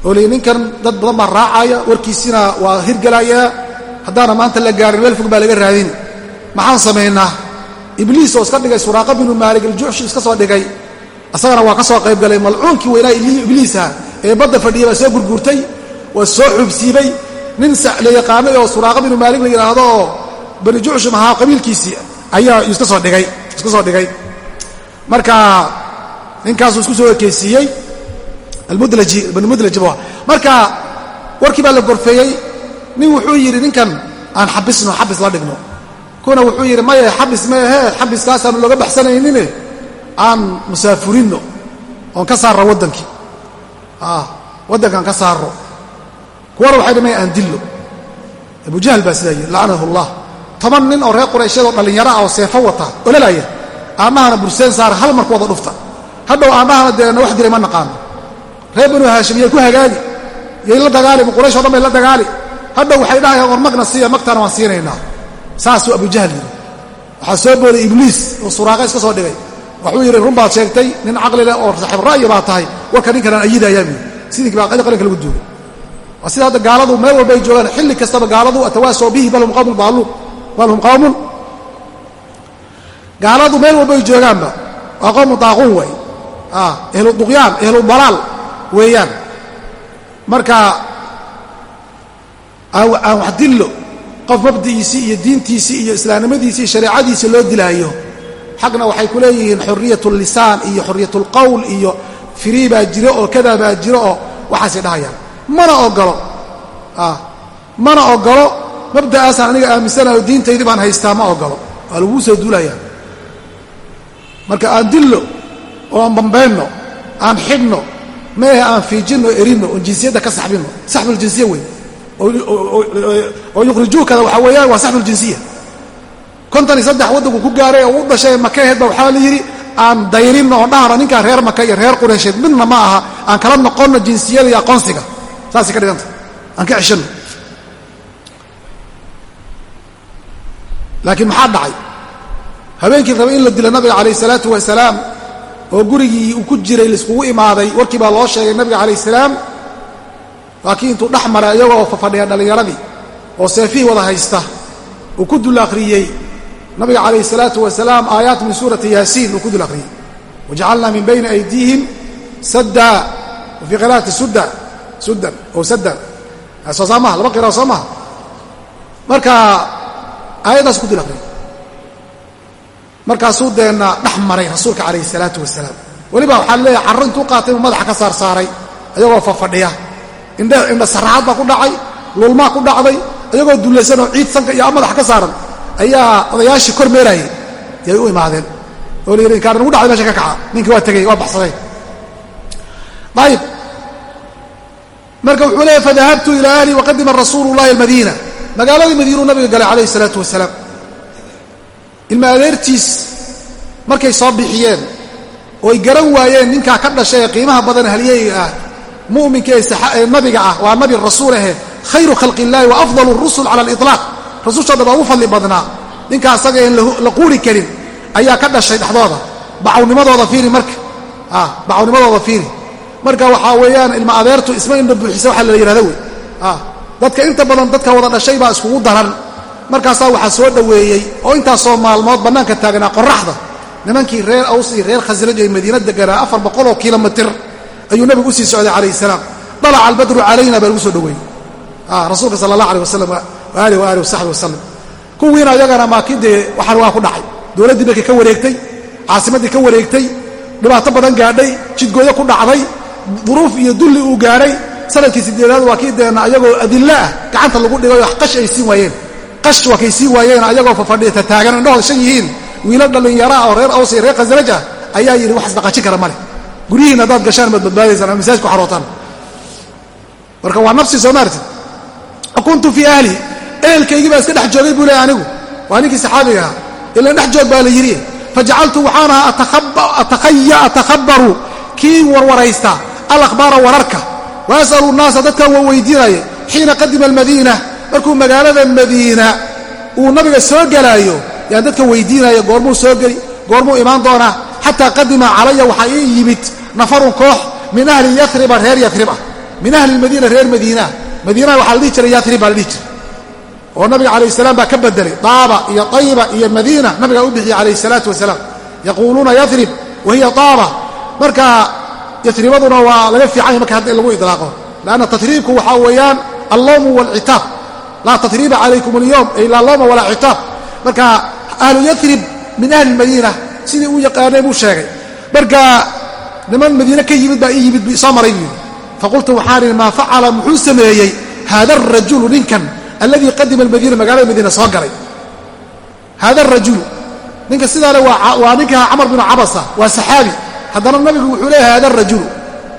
oo lii ninkan dad badan baa raacaya warkiisina waa hirgelayaa haddaana maanta la gaarin meel fog baa laga raadini maxaan samaynaa ibliis oo iska dhigay suraaqa binu maalik iska soo dhigay isagana waa ka soo qayb galay malcuunkii weynaa ibliisa ee badda fadhiya baa soo gurguurtay waa soo xubsiibay. Nin la yaqaanay oo suraaqa binu maalik la yidhaahdo oo bani juxshum ahaa qabiilkiisii ayaa iska soo dhigay iska soo dhigay. Marka ninkaasuu isku soo ekeysiiyey almudlaji bani mudlaji bu marka warkii baa la gorfeeyey nin wuxuu yidhi ninkan aan xabisno xabis la dhigno. Kuna wuxuu yidhi maya xabis maehe xabiskaasaanu looga baxsanaynine aan musaafurinno oon ka saarro waddankii. Waddankaan ka saarro. Kuwana waxay dhamay aan dillo. Abujahl baa sidaa yidhi lacanahu allah toban nin oo reer quraysyadoo dhallinyaro ah oo seefo wata ololaya aamahana burseen saara hal marku wada dhufta. Hadhow aamahana deena wax dilay ma naqaano. Reer banu haashim yay ku hagaagi. Yay la dagaali quraysh o dhan bay la dagaali. Hadhow waxay dhahayaan war magna siiya magtaana waan siinaynaa. Saasuu abujahl yidhi. Waxaa soo booday ibliis oo suraaqa iska soo dhigay waxuu yidhi run baad sheegtay nin caqli leh oo saaxiib ra'yi baa tahay. Warka ninkanaan ayidaayaa buu. Sidii baa qalinka lagu duugay waa sida hadda gaaladu meel walba ay joogaan. Xilli kastaba gaaladu atawaasaw bihi bal qawmun daaluun bal qawmun. Gaaladu meel walba ay joogaanba waa qowmu daaquun way. Ehlu duqyaan ehlu dalaal weeyaan. Marka aan wax dillo qof mabdi'iisii iyo diintiisii iyo islaamnimadiisii shareecadiisii loo dilaayo xaqna waxay ku leeyihiin xuriyat lisaan iyo xuriyat lqowl iyo firii baa jiro oo kadaa baa jiro oo waxaasay dhahayaan. Mana ogolo mana ogolo mabda'aasaan aniga aaminsanayo diintaydii baan haystaa ma ogolo waa laguu soo duulayaa marka aan dillo oo aan bambaynno aan xidhno meehe aan fiijinno erinno oon jinsiyadda ka saxbinno. Saxbuljinsiya wey oo yukhrijuukada waxaa weeyaan waa saxbuljinsiya kontan iyo saddex waddanku ku gaaray oo u dhashay makaheedba waxaa la yidhi aan dayrinno oon dhahno ninkaan reer maka iyo reer qureysheed midna ma aha aan kala noqonno jinsiyada iyo aqoonsiga. Saasay ka dhiganta aan ka ceshanno laakiin maxaa dhacay? Habeenkii raba in la dilo nabiga calayh isalaatu wasalaam oo gurigii uu ku jiray laiskugu imaaday warkii baa loo sheegay nabiga calayh salaam waa kii intuu dhex maray iyagoo fafadhiya dhallinyaradii oo seefihii wada haysta uu ku dul akhriyey nabiga calayh salaatu wasalaam aayaat min suurati yaasiin uu ku dul akhriyey wajacalnaa min bayni aydiihim sadda wa fii qira'ati sudda suddan oo saddan. Soo saa maha laba qira'a soo maha marka aayaddaas ku dul akhriyey markaasuu deenna dhex maray rasuulka calayhi salaatu wasalaam weliba waxaa leeyahay carro intuu qaatay madaxa ka saar saaray ayagoo fafadhiya. Indhe indha sarraxad baa ku dhacay lulmaa ku dhacday ayagoo dullaysanoo ciid sanka iyo madaxa ka saaran ayaa odayaashii kor meeraayey yay u imaadeen. Oo la yidhi inkaar nagu dhacday meesha ka kaca. Ninkii waa tegey waa baxsaday. Ayib marka wuxuu leeyahy fadahabtu ilaa ahli waqadima rasuulu llahi almadiina. Magaaladii madiinuu nabiga galay calayhi salaatu wasalaam. Ilma adeertiis markay soo bixiyeen oo ay garan waayeen ninkaa ka dhashay ee qiimaha badan halyeyga ah mu'minka ee nabiga ah waa nabi rasuul ahe khayru khalqi illahi wa afdal rusul cala aliطlaaq rasushoo dhan baa ugu fadli badnaa. Ninka asaga en la quuri karin ayaa ka dhashay dhexdooda. Bacawnimadooda fiiri marka. Bacawnimadooda fiiri. Marka waxaa weeyaan ilma adeertu isma indha buuxisa waxa la yihahda wey. Dadka inta badan dadka wada dhashay baa iskugu daran. Markaasaa waxaa soo dhoweeyey oo intaasoo maalmood bannaanka taagnaa qoraxda nimankii reer aws iyo reer khasraj ee madiina deganaa afar boqoloo kilomitir ayuu nabigu u sii socday calayh salaam. Dalaca albadru calayna baa lagu soo dhoweeyey. Rasuulka sala allah aleh wasalam waaalih waaalih wasaxbi wasalam kuwiina ayagana maakidee waxaan waa ku dhacay. Dowladdii markay ka wareegtay caasimaddii ka wareegtay dhibaato badan gaadhay jidgooyo ku dhacday duruuf iyo dulli uu gaadhay. Sanadkii sideedaad waa kii deenna ayagoo adilla ah gacanta lagu dhigayoo qash ay siin waayeen. Qash waa kay waayeen ayagoo fafadhiya tataagan indhahooda shan yihiin. Wiilo dhallinyara ah oo reer aws reer khasraj ah ayaa yidhi wax isdhaqaajin kara male guryihiin haddaad gashaan maad badbaadaysaan masaajku xarootaan. Marka waa nafsi soo maartid kuntu fii ahli ehelkaygii baa iska dhex joogay buu leey anigu. Waa ninkii saxaabiga ahaa. Ilan dhex joog baa la yidhi fajacaltu waxaan ahaa atakhabaru kii warwaraysta alakhbaara wararka. Wa as'alu nnaasa dadkan waa weydiinaya xiina qadima almadiina. Markuu magaalada madiina uu nabiga soo gelaayo yaan dadka weydiinaya goormuu soo geli goormuu imaan doonaa. Xataa qadima calaya waxaa ii yimid nafarun koox min ahli yariba reer yarib ah. Min ahli lmadiina reer madiina. Madiinaha waxaa la dhihi jiray yarib baa la dhihi jiray oo nabiga calayh salaam baa ka bedelay. Daaba iyo tayiba iyo madiina nabigaa u bixiyey calayh salaatu wasalaam. Yaquuluuna yarib wa hiya daaba. Marka yaribaduna waa laga fiicanya marka hadda in lagu idlaaqo. Lanna tatriibku waxaa weeyaan allowmu waalcitaab laa tatriiba calaykum alyowm ay laa lowma walaa citaab marka ahlu yarib min ahli lmadiina sidii uu yaqaanay buu sheegay. Marka niman madiine ka yimid baa ii yimid bu isoo maray yidhi faqultu waxaan idhi maa facala muxuu sameeyey? Haada arajulu ninkan alladii qadima almadiina magaalada madiina soo galay. Haada arajulu ninka sidaale waa ninka camar binu cabasa waa saxaabi. Haddana nabigu wuxuu leeyahay haada arajulu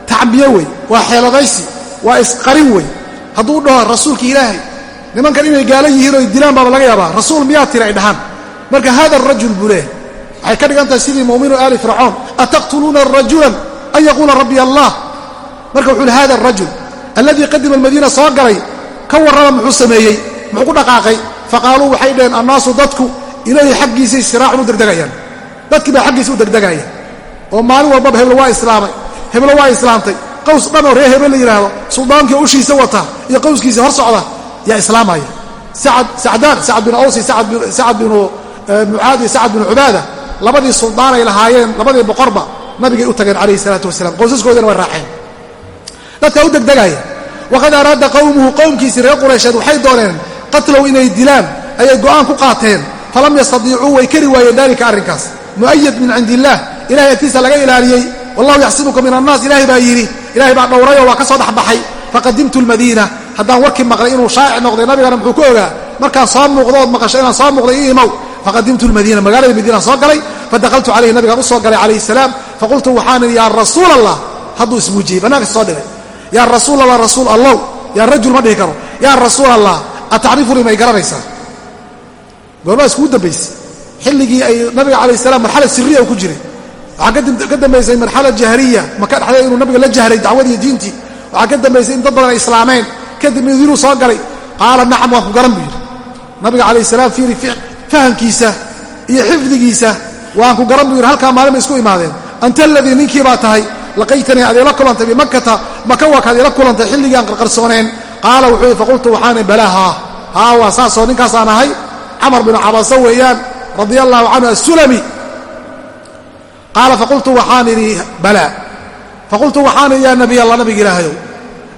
tacbiye wey waa xeeladaysi waa isqarin wey. Hadduu dhaho rasuulka ilaahay nimankan inay gaala yihiin oo dilaan baaba laga yaabaa rasuul miyaa tiri ay dhahaan? Marka hada arajul buu leeyahay. Waxay ka dhigan tahay sidii muuminu aali fircoon ataqtuluuna rajulan an yaquula rabbi allah? Marka wuxuu hada arajul alladii qadima almadiina soo galay ka warrama muxuu sameeyey muxuu ku dhaqaaqay faqaaluu waxay dhaheen annaasu dadku ilayhi xaggiisay siraacun u degdegayaan. Dadkii baa xaggiisa u degdegaya oo maalin walbaba heblo waa islaamay. Heblo waa islaamtay. Qaws dhan oo reer hebel la yidhaahdo suldaankii ushiisa wata iyo qawskiisii hor socda yaa islaamaya. Sacdaan sacad bin awsi sacad binu mucaad iyo sacad binu cubaada labadii suldaanay lahaayeen labadii boqorba nabigay u tageen calayhi salaatu wasalaam. Qowsaskoodina way raaceen. Dadkaa u degdegaya waqad araada qowmuhu qowmkiisii reer quraysheed waxay dooneen qatlow inay dilaan ayay go'aan ku qaateen falam yastadiicuu way kari waayeen daalika arrinkaas mu'ayad min cindi illaah ilahay agtiisa laga ilaaliyey wallahu yaxsibuka min annaas ilahay baa yidhi ilahay baa dhowrayoo waa ka soo dhexbaxay faqadimtu lmadiina haddaan warkii maqlay inuu shaaci noqday nabigana muxuu ku ogaa markaan soo muuqdo ood maqasho inaan soo muuqday ii imow faqadimtu lmadiina magaalada madiinaan soo galay fadakaltu calayhi nabigaan u soo galay calayhi salaam faqultu waxaan idhi yaa rasuul allah hadduu ismuujiyey bannaankas soo dhigay yaa rasuul allah rasuul allow yaa rajul ma dhihi karo. Yaa rasuul allah atacrifuni may garanaysaa? Goormaa iskugu dambaysay xilligii ay nabiga calayh salaam marxalad siriya ku jiray. Waxaa ka dambaysay marxalad jahriya maka dhexdeed inuu nabiga la jahray dacwadii diintii. Waxaa ka dambaysay in dad badan ay islaameen. Kadib madiinuu soo galay qaala nacam waan ku garan buu yidhi. Nabiga calayh salaam fiiri fahamkiisa iyo xifdigiisa waan ku garan buu yidhi. Halkaa maalin isku imaadeen. Anta aladii ninkii baa tahay laqaytanii ad ila kulantay bimakkata maka waa kaad ila kulantay xilligii aan qarqarsooneen qaala wuxuu yidhi faqultu waxaan balaa haa waa saasoo ninkaasaan ahay camar binu cabaso weeyaan radia allahu canhu assulami qaala faqultu waxaan idhi balaa faqultu waxaan idhi yaa nabiy allah nabiga ilaahayow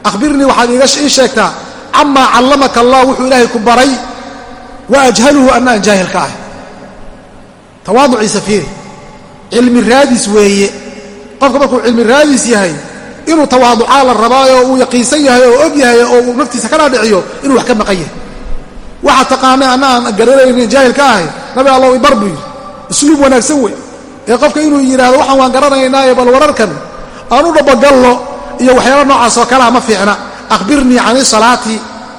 akhbirnii waxaad ii sheegtaa camaa callamaka allah wuxuu ilaahay ku baray wa ajhaluhu anna jaahilka ah tawaaduciisa fiiri cilmi raadis weeye qofka markuu cilmi raadis yahay inuu tawaaducaa la rabaayo uu yaqiinsan yahay oo og yahay oo uu naftiisa ka dhaadhiciyo inuu wax ka maqan yahay. Waxaa taqaana anna aan jaahil ka ahay nabi allow ibar buu yidhi usluub wanaagsan wey. Ee qofka inuu yidhahdo waxaan waan garanaynaaye bal wararkan aan u dhabagallo iyo waxyaala noocaas oo kalea ma fiicna. Akhbirnii cani salaati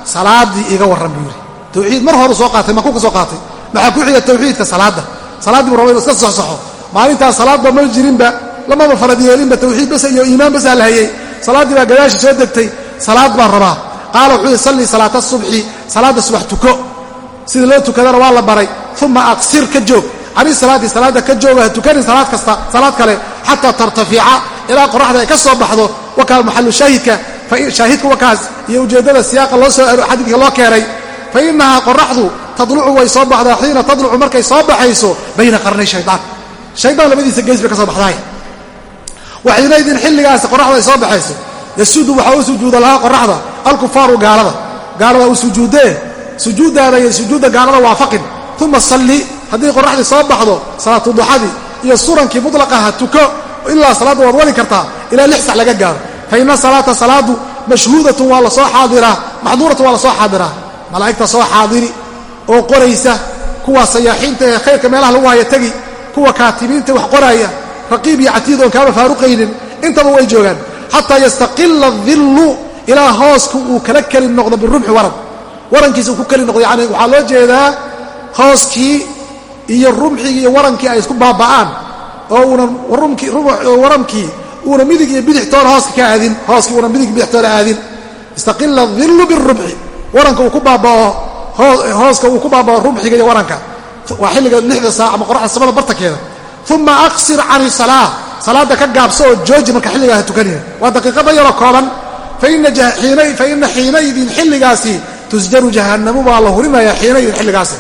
salaaddii iga warran buu yidhi. Tawxiid mar horu soo qaatay makuu ka soo qaatay. Maxaa ku xiga tawxiidka salaadda? Salaaddii bu raba inu iska soxsoxo maalintaas salaadba ma jirinba lamaba farad yeelinba tawxiid bas iyo iimaan basaa la hayey salaaddii baa gadaashi soo degtay salaad baan rabaa. Qaala wuxuu yihi sallii salaata subxi salaadda subax tuko. Sida loo tukadana waa la baray. Uma aqsir ka joog. Cani salaati salaadda ka jooga ha tukanin salaad kasta salaad kale xataa tartafica ilaa qoraxda ay ka soo baxdo. Wakaa maxalu shaahidka shaahidka wakaas iyo ujeeddada siyaaqa loo soo xadiidka loo keenay fa innahaa qoraxdu tadlucu way soo baxdaa xiina tadlucu markay soo baxayso bayna qarnay shaydaan waxiinaydin xilligaasi qoraxda ay soo baxayso. Yasuudu waxaa u sujuuda lahaa qoraxda alkufaaru gaalada. Gaalada u sujuuddee sujuuddaada iyo sujuudda gaalada waafaqin uma salli haddii qoraxdii soo baxdo salaatu duxadii iyo surankii mutlaqaha tuko ilaa salaadda waad wali kartaa ilaa lix sax laga gaaro. Fa ina salaata salaadu mashhuudatun waa la soo xaadiraa maxduuratun waa la soo xaadiraa malaa'igta soo xaadiri oo qoraysa kuwa sayaaxiinta ee khayrka meelaha lagu haya tegi kuwa kaatibiinta wax qoraaya raqiib iyo catiid oon kaaba faaruqaynin intaba way joogaan. Xataa yastaqila dillu ilaa hoosku uu kala keli noqdo birumxi waran warankiisa uu ku keli noqdo yani waxaa loo jeedaa hooskii iyo rumxigii iyo warankii ay isku baaba'aan oo uunan waramkii uuna midig iyo bidix toona hooska ka aadin hooskii uunan midig bidix toona aadin. Istaqila dillu birumxi waranka uu ku baabao hooska uu ku baabao rumxiga iyo waranka. Waa xilliga lixda saac ama qoraxda samada bartankeeda uma aqsir cani salaa salaadda ka gaabso oo jooji marka xilligaa ha tukanina waa daqiiqada yaroo kooban fa ina xiinaydin xilligaasi tusjaru jahannamu baa la hurinaya xiinaydin xilligaasi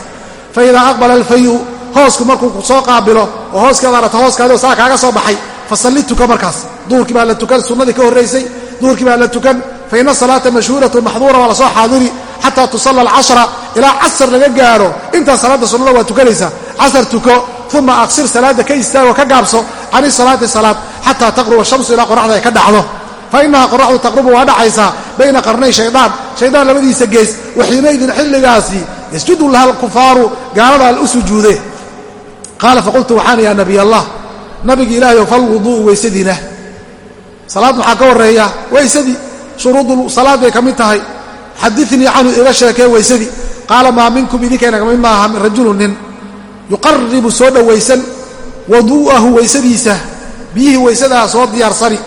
fa idaa aqbala alfayu hoosku markuu ku soo qaabilo oo hooskaad aragto hooskaadi saa kaaga soo baxay fasalli tuka markaas duhurkii baa la tukan sunnadii ka horraysay duhurkii baa la tukan fa ina salaata mashhuuratun maxduura waa la soo xaadiri xataa tusalla alcashra ilaa casar laga gaaro intaas salaadda sunnada waa tukanaysaa tuko uma aqsir salaadda ka istaago ka gaabso cani salaati salaad xataa taqruba shamsu ilaa qoraxda ay ka dhacdo. Fa qoraxdu taqrubu waa dhacaysaa bayna qarnay shaydaan. Shaydaan labadiisa gees waxiinaydin xilligaasi yasjudu laha alkufaaru gaaladaa u sujuude qaala faqultu waxaan yaa nabiy allah nabigi ilaahayo falwudu'u weysadiina salaad maxaa ka horreeya? Weysadii shuruudu salaad bay ka mid tahay. Xadiinii canhu iga sheekee weysadii qaala maa minkum idinkaina ka mid maaha rajulu nin yuqaribu soo dhowaysan waduu'ahu weysadiisa biyihii weysadaha soo diyaarsani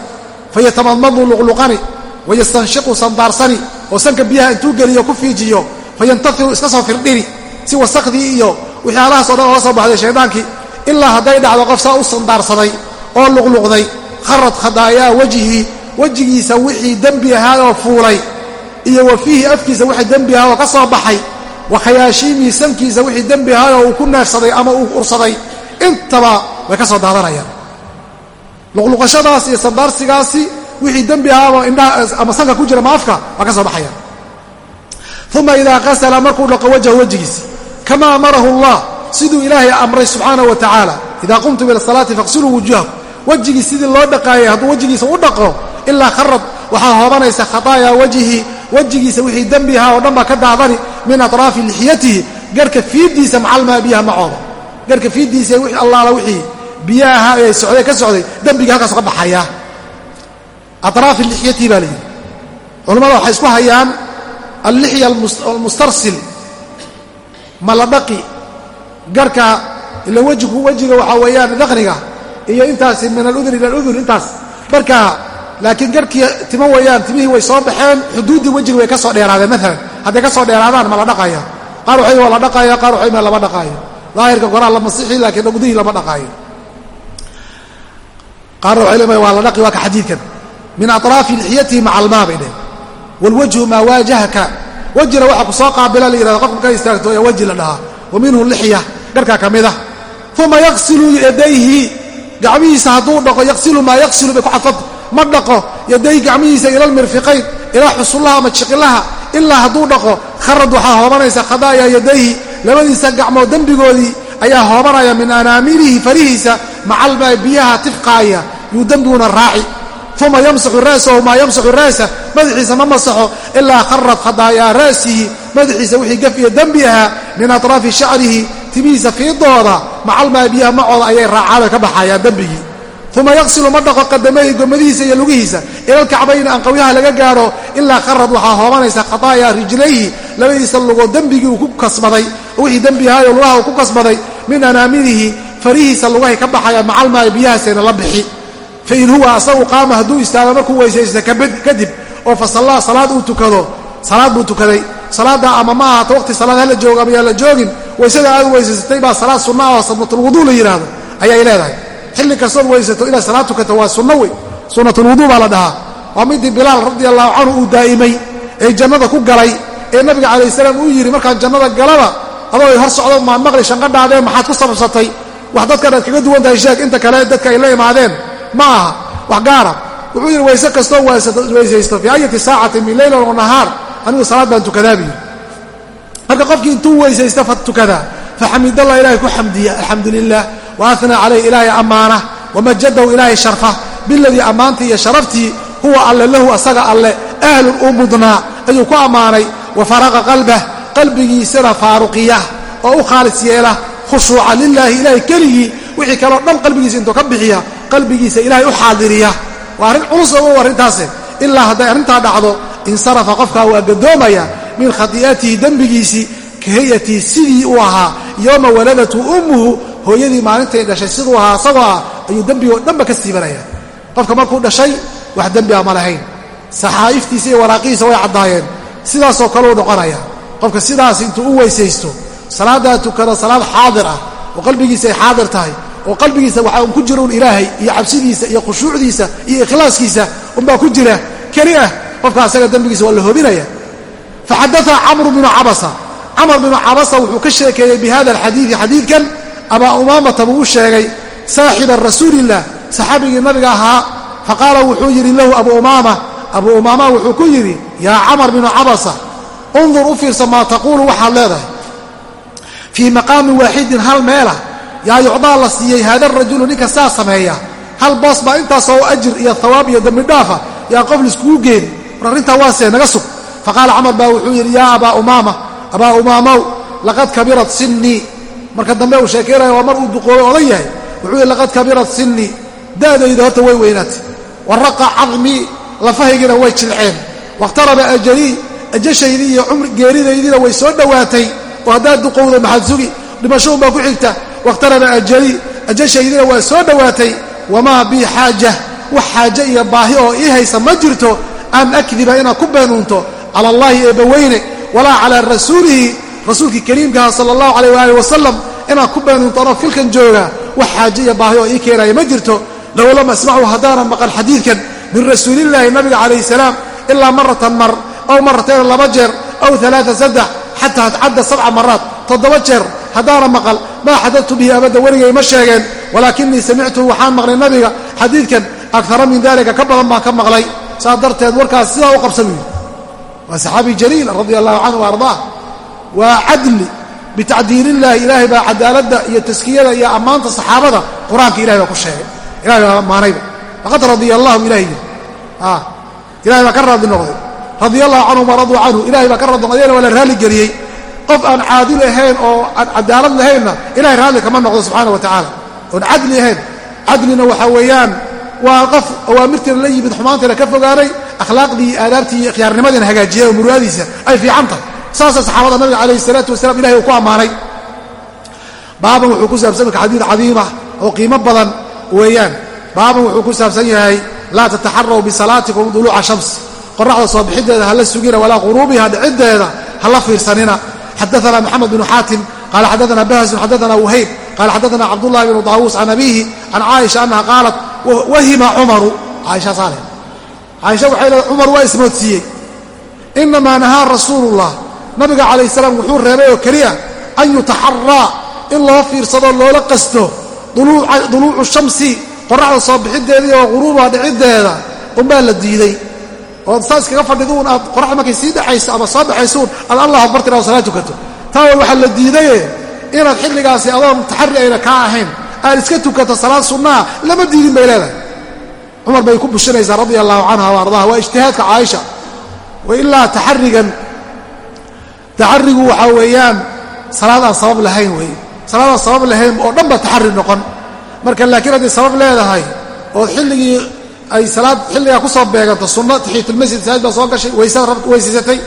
fayatamadmadu luqluqani wayastanshiqu sandaarsani oo sanka biyaha intuu geliyo ku fiijiyo fayantafiru iska soo firdhini si wasakhdii iyo waxyaalahaas o dhan ooga soo baxday shaydaankii ilaa hadday dhacdo qof saa u sandaarsaday oo luqluqday kharad khadaayaa wejihii wejigiisa wixii dembi ahaa oo fuulay iyo wa fiihi afkiisa wixii dembi ahaa oo ka soo baxay wa khayaashiimii sankiisa wixii dembi ahaa oo uu ku neefsaday ama uu ursaday intaba way ka soo daadanayaan luqluqashadaas iyo sandaarsigaasi wixii dembi ahaaba indhaha sanka ku jira maafka waa ka soo baxayaan uma idaa qasala markuu dhaqo wajhu wejigiisi kama amarahu allah siduu ilaahay amray subxaanahu wa tacaala idaa qumtum ila salaati faqsiluu wujuhakum wejigii sidii loo dhaqaayay hadduu wejigiisa u dhaqo ilaa kharad waxaa hoobanaysa khataaya wajhi wejigiisa wixii dembi ahaa oo dhan baa ka daadani min atraafi lixyatihi garhka fiiddiisa macalmaa biyaha macooda garhka fiiddiisa wixii allaala wixii biyo ahaa ee socday ka socday dembigii halkaas ka baxaya. Atraafi lixyatihi baa layidhi culimmada waxay isku hayaan allixya almustarsil. Maladhaqi garhka ila wejigu wejiga waxaa weeyaan dhaqniga iyo intaasi min aludun ila aludun intaas. Marka laakiin garhkii timo weeyaan timihii way soo baxeen xuduuddii wejiga way ka soo dheeraadeen. Maalan hadday ka soo dheeraadaan ma la dhaqaya qaar waxay waa la dhaqaya qaar waxay ma lama dhaqaayo daahirka koraa la masixi laakiin dhogdihii lama dhaqaayo qaarna waxay leedahay waa la dhaqi waa ka xadiidkan. Min atraafi lixyatihi maca almaa bay dheh waalwajhu maa waajahaka. Wejina waxa ku soo qaabila la yihahdo qofka ka istaagto ee weji la dhahaa. Wa minhu lixya garhkaa ka mid ah. Uma yaqsilu yadayhi gacmihiisa hadduu dhaqo yaqsilu maa yaqsilu bay ku cadfanta ma dhaqo yadayhi gacmihiisa ila lmirfiqayn ilaa xusullaha ama jiqilaha ilaa hadduu dhaqo kharad waxaa hoobanaysa khadaaya yadayhi labadiisa gacmood dembigoodii ayaa hoobanaya min anaamirihi farihiisa macalmaa biyaha tifqaaya yuu dembiguna raaci. Uma yamsaxu ra'sahu maa yamsaxu ra'sa madaxiisa ma masaxo ilaa kharad khadaayaa ra'sihi madaxiisa wixii gaf iyo dembi ahaa min atraafi shacrihi timihiisa fiidooda macalmaa biyaha macooda ayay raacaaday ka baxayaan dembigii uma yaqsilu ma dhaqo qadamayhi gomadihiisa iyo lugihiisa. Ilalkacbayni aan qawyaha laga gaadho ilaa kharad waxaa hoobanaysa khadaaya rijlayhi labadiisa lugood dembigii uu ku kasbaday. Wixii dembi ahaayo lugaha uu ku kasbaday min anaamirihi farihiisa lugahay ka baxayaan macalmaa biyahaasayna la bixi. Fain huwa asagu qaama hadduu istaago markuu weysaysta kadib oo fasallaa salaad uu tukado salaad buu tukaday. Salaaddaa ama ma ahaato waqti salaad hala joogo ama la joogin waysada aad weysaysatay baa salaad sunna ah oo sunatulwuduu la yidhaahdo ayay leedahay xilli kastood weysato inaad salaad tukato waa sunno wey sunnatulwuduu baa la dhahaa. Waa midii bilaal radi allahu canhu uu daa'imay ee jannada ku galay ee nabiga calayh salaam uu yidhi markaan jannada galaba adoo hor socdo maa maqli shanqadhaadeen maxaad ku sababsatay wax dadkan aad kaga duwan tahay sheeg inta kale dadka ay la imaadeen. Ma aha wax gaara wuxuu yidhi wayse kastoo weysaysto fii ayati saacati min leyla wa nahaar. Anigu salaad baan tukadaa yidhi. Marka qofkii intuu weysaysta fa tukadaa. Faxamidallah ilahay ku xamdiya alxamdu lilah wa anaa calayh ilaahay ammaana wamajadahu ilaahay sharfa biladii ammaantii iyo sharaftii huwa alle lahu asaga alle ahlun u mudnaa ayuu ku ammaanay wa faraqa qalbah qalbigiisana faaruqiya oo u khaalis yeela khushuuca lilaahi ilaahay keligii wixii kaleo dhan qalbigiisa intuu ka bixiya qalbigiisa ilaahay u xaadiriya. Waa arrin culus oo u arrintaase ilaa hadday arrintaa dhacdo insarafa qofkaa waa gadoomaya min khadi'atihi dembigiisii ka hayatii sidii uu ahaa yooma waladatu ummuhu hooyadii maalintay dhashay siduu ahaa asagoo ah ayuu dembigoo dhanba ka siibanaya qofka markuu dhashay wax dembi ah ma lahayn. Saxaa'iftiisa iyo waraaqihiisa way caddaayeen. Sidaasoo kaleu noqonaya. Qofka sidaas intuu u weysaysto salaaddaa tukado salaad xaadir ah oo qalbigiisa ay xaadir tahay oo qalbigiisa waxaa un ku jira un ilaahay iyo cabsidiisa iyo khushuucdiisa iyo ikhlaaskiisa unbaa ku jira. Keli ah qofka asaga dembigiisa waa la hobinaya faxadaa camru binu cabasa. Camar binu cabasa wuxuu ka sheekeeyey bi hada alxadiidi xadiidkan abaa umaamata buu u sheegay saaxiba rasuulilah saxaabigii nabiga ahaa. Faqaala wuxuu yidhi lahu abu umaama abu umaama wuxuu ku yidhi yaa camar binu cabasa undur u fiirsa maa taquulu waxaad leedahay. Fii maqaamin waaxidin hal meela yaa yucdaa la siiyey haada rajulu ninka saa sameeya. Hal boos baa intaasoo ajir iyo hawaab iyo dembidhaafa yaa qof laiskugu geeni war arrintaa waasee naga sug faqaala camar baa wuxuu yidhi yaa abaa umaama abaa umaamow laqad kabirat sinnii marka dambe uu sheekaynaya waa mar uu duqoobay odan yahay. Wuxuu yidhi laqad kabirat sinnii da'dayda horta way weynaatay. Wa raqa cadmii lafahaygina way jilceen. Wakhtaraba ajalii ajashaydii iyo geeridaydiina way soo dhowaatay oo haddaad duqowda maxaad sugi dhimasho unbaa ku xigta. Wakhtaraba ajalii ajashaydina waa soo dhowaatay wamaa bii xaaja wax xaaje iyo baahi oo ii haysa ma jirto an akdiba inaad ku beenuunto. Cala allaahi eebbaweyne walaa calaa rasuulihi rasuulkii kariimkaha sala allahu calayh waaalih wasalam inaad ku beenuunto anoo filkan jooga wax xaaje iyo baahi oo ii keenaya ma jirto. Low lam asmacu haddaanan maqal xadiidkan min rasuulillaahi nabiga calayhi salaam ilaa maratan mar aw maratayn laba jeer aw alaaa saddex xataa cadda sabca maraat toddoba jeer haddaana maqal maa xadadtu bihi abadda weligay ma sheegeen walaakinii samictuhu waxaan maqlay nabiga xadiidkan akara min dalika ka badan baan ka maqlay. Saas darteed warkaas sidaa u qabsan. Wiil waa saxaabi jaliil radia allahu canhu wa waa cadli bitacdiilillaahi ilaahay baa cadaaladda iyo taskiyada iyo ammaanta saxaabada qur'aanka ilahay baa ku sheegay. Ilahay baa ammaanayba laqad radia allahu ilahay yiri ilahay baa ka raadi noqday. Radia allahu canhum waraduu canhu. Ilahay baa ka raadi noqdayna waa la raali geliyey. Qof aan caadil ahayn oo aan cadaalad lahaynna ilahay raalli kama noqdo subxaana wa tacaala oon cadli ahayn. Cadlina waxaa weeyaan waa qof awaamirtiina la yimid xumaantiina ka fogaanay akhlaaqdii aadaabtii iyo khiyaarnimadiina hagaajiyay oo muruadiisa ay fiican tahay saasa saxaabada nabiga calayhi salaatu wasalaam ilahay uu ku ammaanay. Baaban wuxuu ku saabsan marka xadiid cadiima oo qiimo badan weeyaan. Baaban wuxuu ku saabsan yahay laa tataxaraw bisalaatikum duluuca shams. Qoraxda soo bixideeda hala sugina walaa quruubiha dhiciddeeda hala fiirsanina. Xadaana maxamed bnu xaatim qala xadaana bahsun xadaana wahayb qala xadaana cabdullahi bnu daawuus can abiihi can caaisha annaha qaalat wahima cumaru. Caaisha saale caaisha waxay leeday cumar waa ismoodsiiyey inamaa nahaa rasuulullah nabiga calayh salaam wuxuu reebay oo keliya an yutaxaraa in loo fiirsado loola qasto duluucu shamsi qoraxda soo bixideedii oo quruubaha dhiciddeeda unbaa la diiday. Ood saa iskaga fadhiduun aad qoraxda markay sii dhexayso ama soo baxaysuun aad allah akbar tiraado salaad tukato. Taa waxaa la diidaye inaad xilligaasi adoon taxari ayna kaa ahayn aad iska tukato salaad sunnaa lama diidin bay leedahay. Cumar bay ku bushinaysaa radia allahu canha wa ardaha waa ijtihaadka caaisha. Wa ilaa taxarigan taxarigu waxaa weeyaan salaad aan sabab lahayn weeye salaad aan sabab lahayn oo dhan ba taxari noqon. Marka laakiin hadday sabab leedahay ood xilligii ay salaad xilligaa ku soo beeganto sunno taxiitulmasjid masaajid baa soo gashay weysaysatay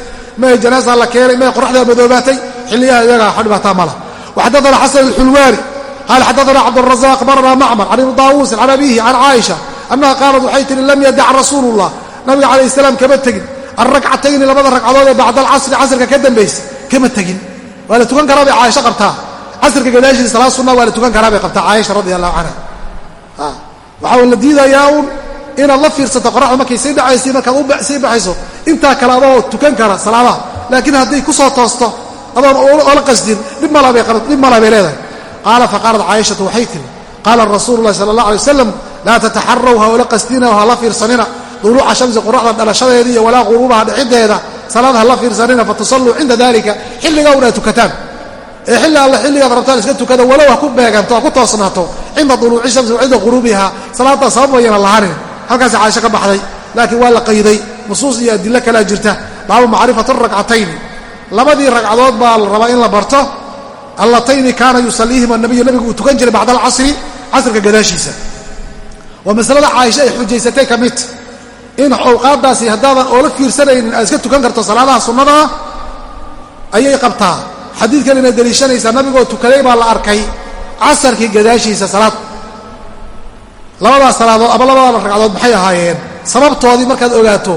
may janaasaa la keenay may qoraxdaa madoobaatay xilliyaha iyagaa wax dhibaataa mala waxadaana xasan alxulwaani qaala xadaana cabdurazaaq akhbarana macmar can ibni daawuusin can abiihi can caaisha annaha qaalat waxay tihi lam yadac rasuulullah. Nabiga calayh salaam alrakcatayni labada ragcadood ee bacda alcasri casrka ka dambaysa kama tegin waa la tukan karaa bay caaisha qabtaa casrka gadaashiisa salaad sunna waa la tukan karaa bay qabtaa caaisha radi allahu canha waxaa la diidayaa uun inaad la fiirsato qoraxda markay sii dhacaysa markaad sii baxayso intaa kale adoo tukan kara salaadaha laakiin hadday ku soo toosto adoon oola qasdin dhib mala bay leedahay qaala faqaalat caaishatu waxay tiri qaala rasuulu llahi sala allah alay wasalam laa tataxaraw ha ola qasdina oo ha duluuca shamsi qoraxda dhalashadeeda iyo walaa quruubaha dhiciddeeda salaad la fiirsanina fatusalluu cinda dalika xilligaa un aad tukataan. Ee xilli alle xilligaad rabtaan iska tukada walow ha ku beeganto ha ku toosnaato. Cinda duluuci shamsi cinda quruubiha salaadtaa sabab wayana lahanin halkaasi caaisho ka baxday laakiin waa la qayday. Nusuus iyo adilo kalea jirta. Baabu macrifati rakcatayni labadii ragcadood baa la rabaa in la barto. Allatayni kaana yusaliihima nabiyu nabigu uu tukan jiray bacda alcasri casrka gadaashiisa. Waa masalada caaisha ay xujaysatay ka mid in awqaaddaasi haddaadan oola fiirsanaynin aad iska tukan karto salaadaha sunnadaa ayay qabtaa. Xadiidkanina deliishanaysaa nabigoo tukaday baa la arkay casarkii gadaashiisa salaad. Labadaas salaadood ama labada ragcadood maxay ahaayeen? Sababtoodii markaad ogaato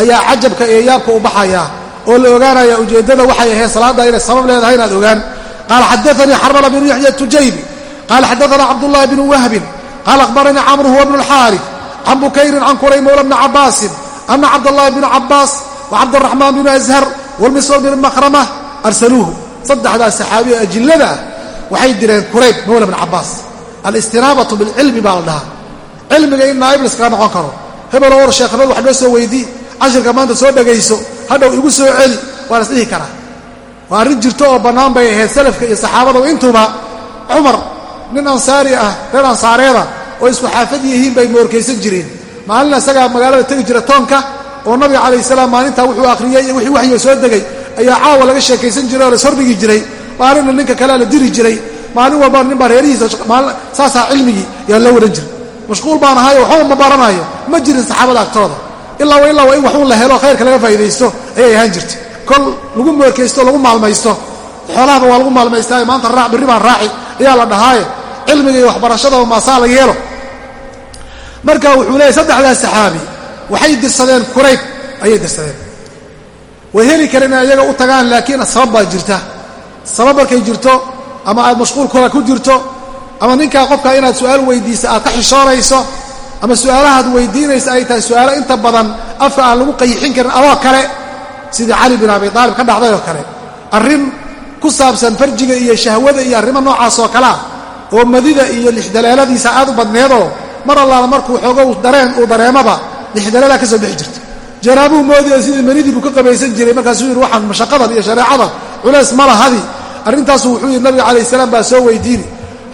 ayaa cajabka iyo yaabka u baxaya oo la ogaanaya ujeeddada waxay ahayd salaadda inay sabab leedahay inaad ogaan. Qaala xadaanii xarmala binu yaxya tujaybi qaala xadaana cabdullahi bnu wahbin. Qaala akhbaranii camru huwa bnu alxaarif can bukayrin can kuray mawla bni cabaasin ana cabdallahi bnu cabaas wa cabdiraxmaan bnu ashar walmiswar bn makrama arsaluuhu saddexdaas saxaabiyo ajillada waxay direen kurayb mawla bni cabaas alistinaabatu bilcilmi baa la dhahaa cilmiga in naa'ib laskaga noqon karo hebelo war sheekh hebel wax noo soo weydii cashirka maanta soo dhegayso hadhow igu soo celi waa las dhihi karaa waa arrin jirto oo bannaan bay ahayd salafka iyo saxaabadu intuba cumar nin ansaari ah reer ansaareeda oo isku xaafad yihiin bay moorkaysan jireen. Maalin isagaa magaalada tegi jira toonka oo nabiga calayh salaam maalintaa wuxuu akhriyey wixii waxyiga soo degay ayaa caawa laga sheekaysan jiray oo la ishordhigi jiray. Maalinna ninka kalea la diri jiray. Maalin walba nin baa reerihiisa saasaa cilmigii yaa loo wahan jiray. Mashquul baan ahayo waxba ma baranayo ma jirin saxaabada agtooda. Ilaa wa illaa waa in waxuun la helo khayrka laga faa'idaysto ayay ahaan jirtay. Kol lagu moorkaysto lagu maalmaysto. Xoolahaba waa lagu maalmaystaayo maanta raac birri baan raaci ayaa la dhahaaye cilmiga iyo waxbarashadaba maasaa la yeelo marka wuxuu leeyahy saddexdaas saxaabi waxay dirsadeen kurayb ayay dirsadeen. Way heli kareen inay ayaga u tagaan laakiin sabab baa jirta. Sabab markay jirto ama aad mashquulkooda ku jirto ama ninkaa qofka inaad su'aal weydiisa aad ka xishoonayso ama su'aalahaad weydiinaysa ay tahay su'aalo inta badan afka aan lagu qayixin karin adoo kale sidii cali bin abi aalib ka dhacday oo kale. Arrin ku saabsan farjiga iyo shahwada iyo arrimo noocaas oo kalea oo madida iyo lixdaleeladiisa aad u badneedoo mar allaala markuu xoogow dareen uu dareemaba lixdaleelaa ka soo bixi jirta. Janaabuu moodaya sidii manidii buu ka qabaysan jiray markaasuu yidhi waxaan mashaqadan iyo shareecadan culays ma lahadi. Arrintaasu wuxuu yidhi nabiga calayh salaam baa soo weydiini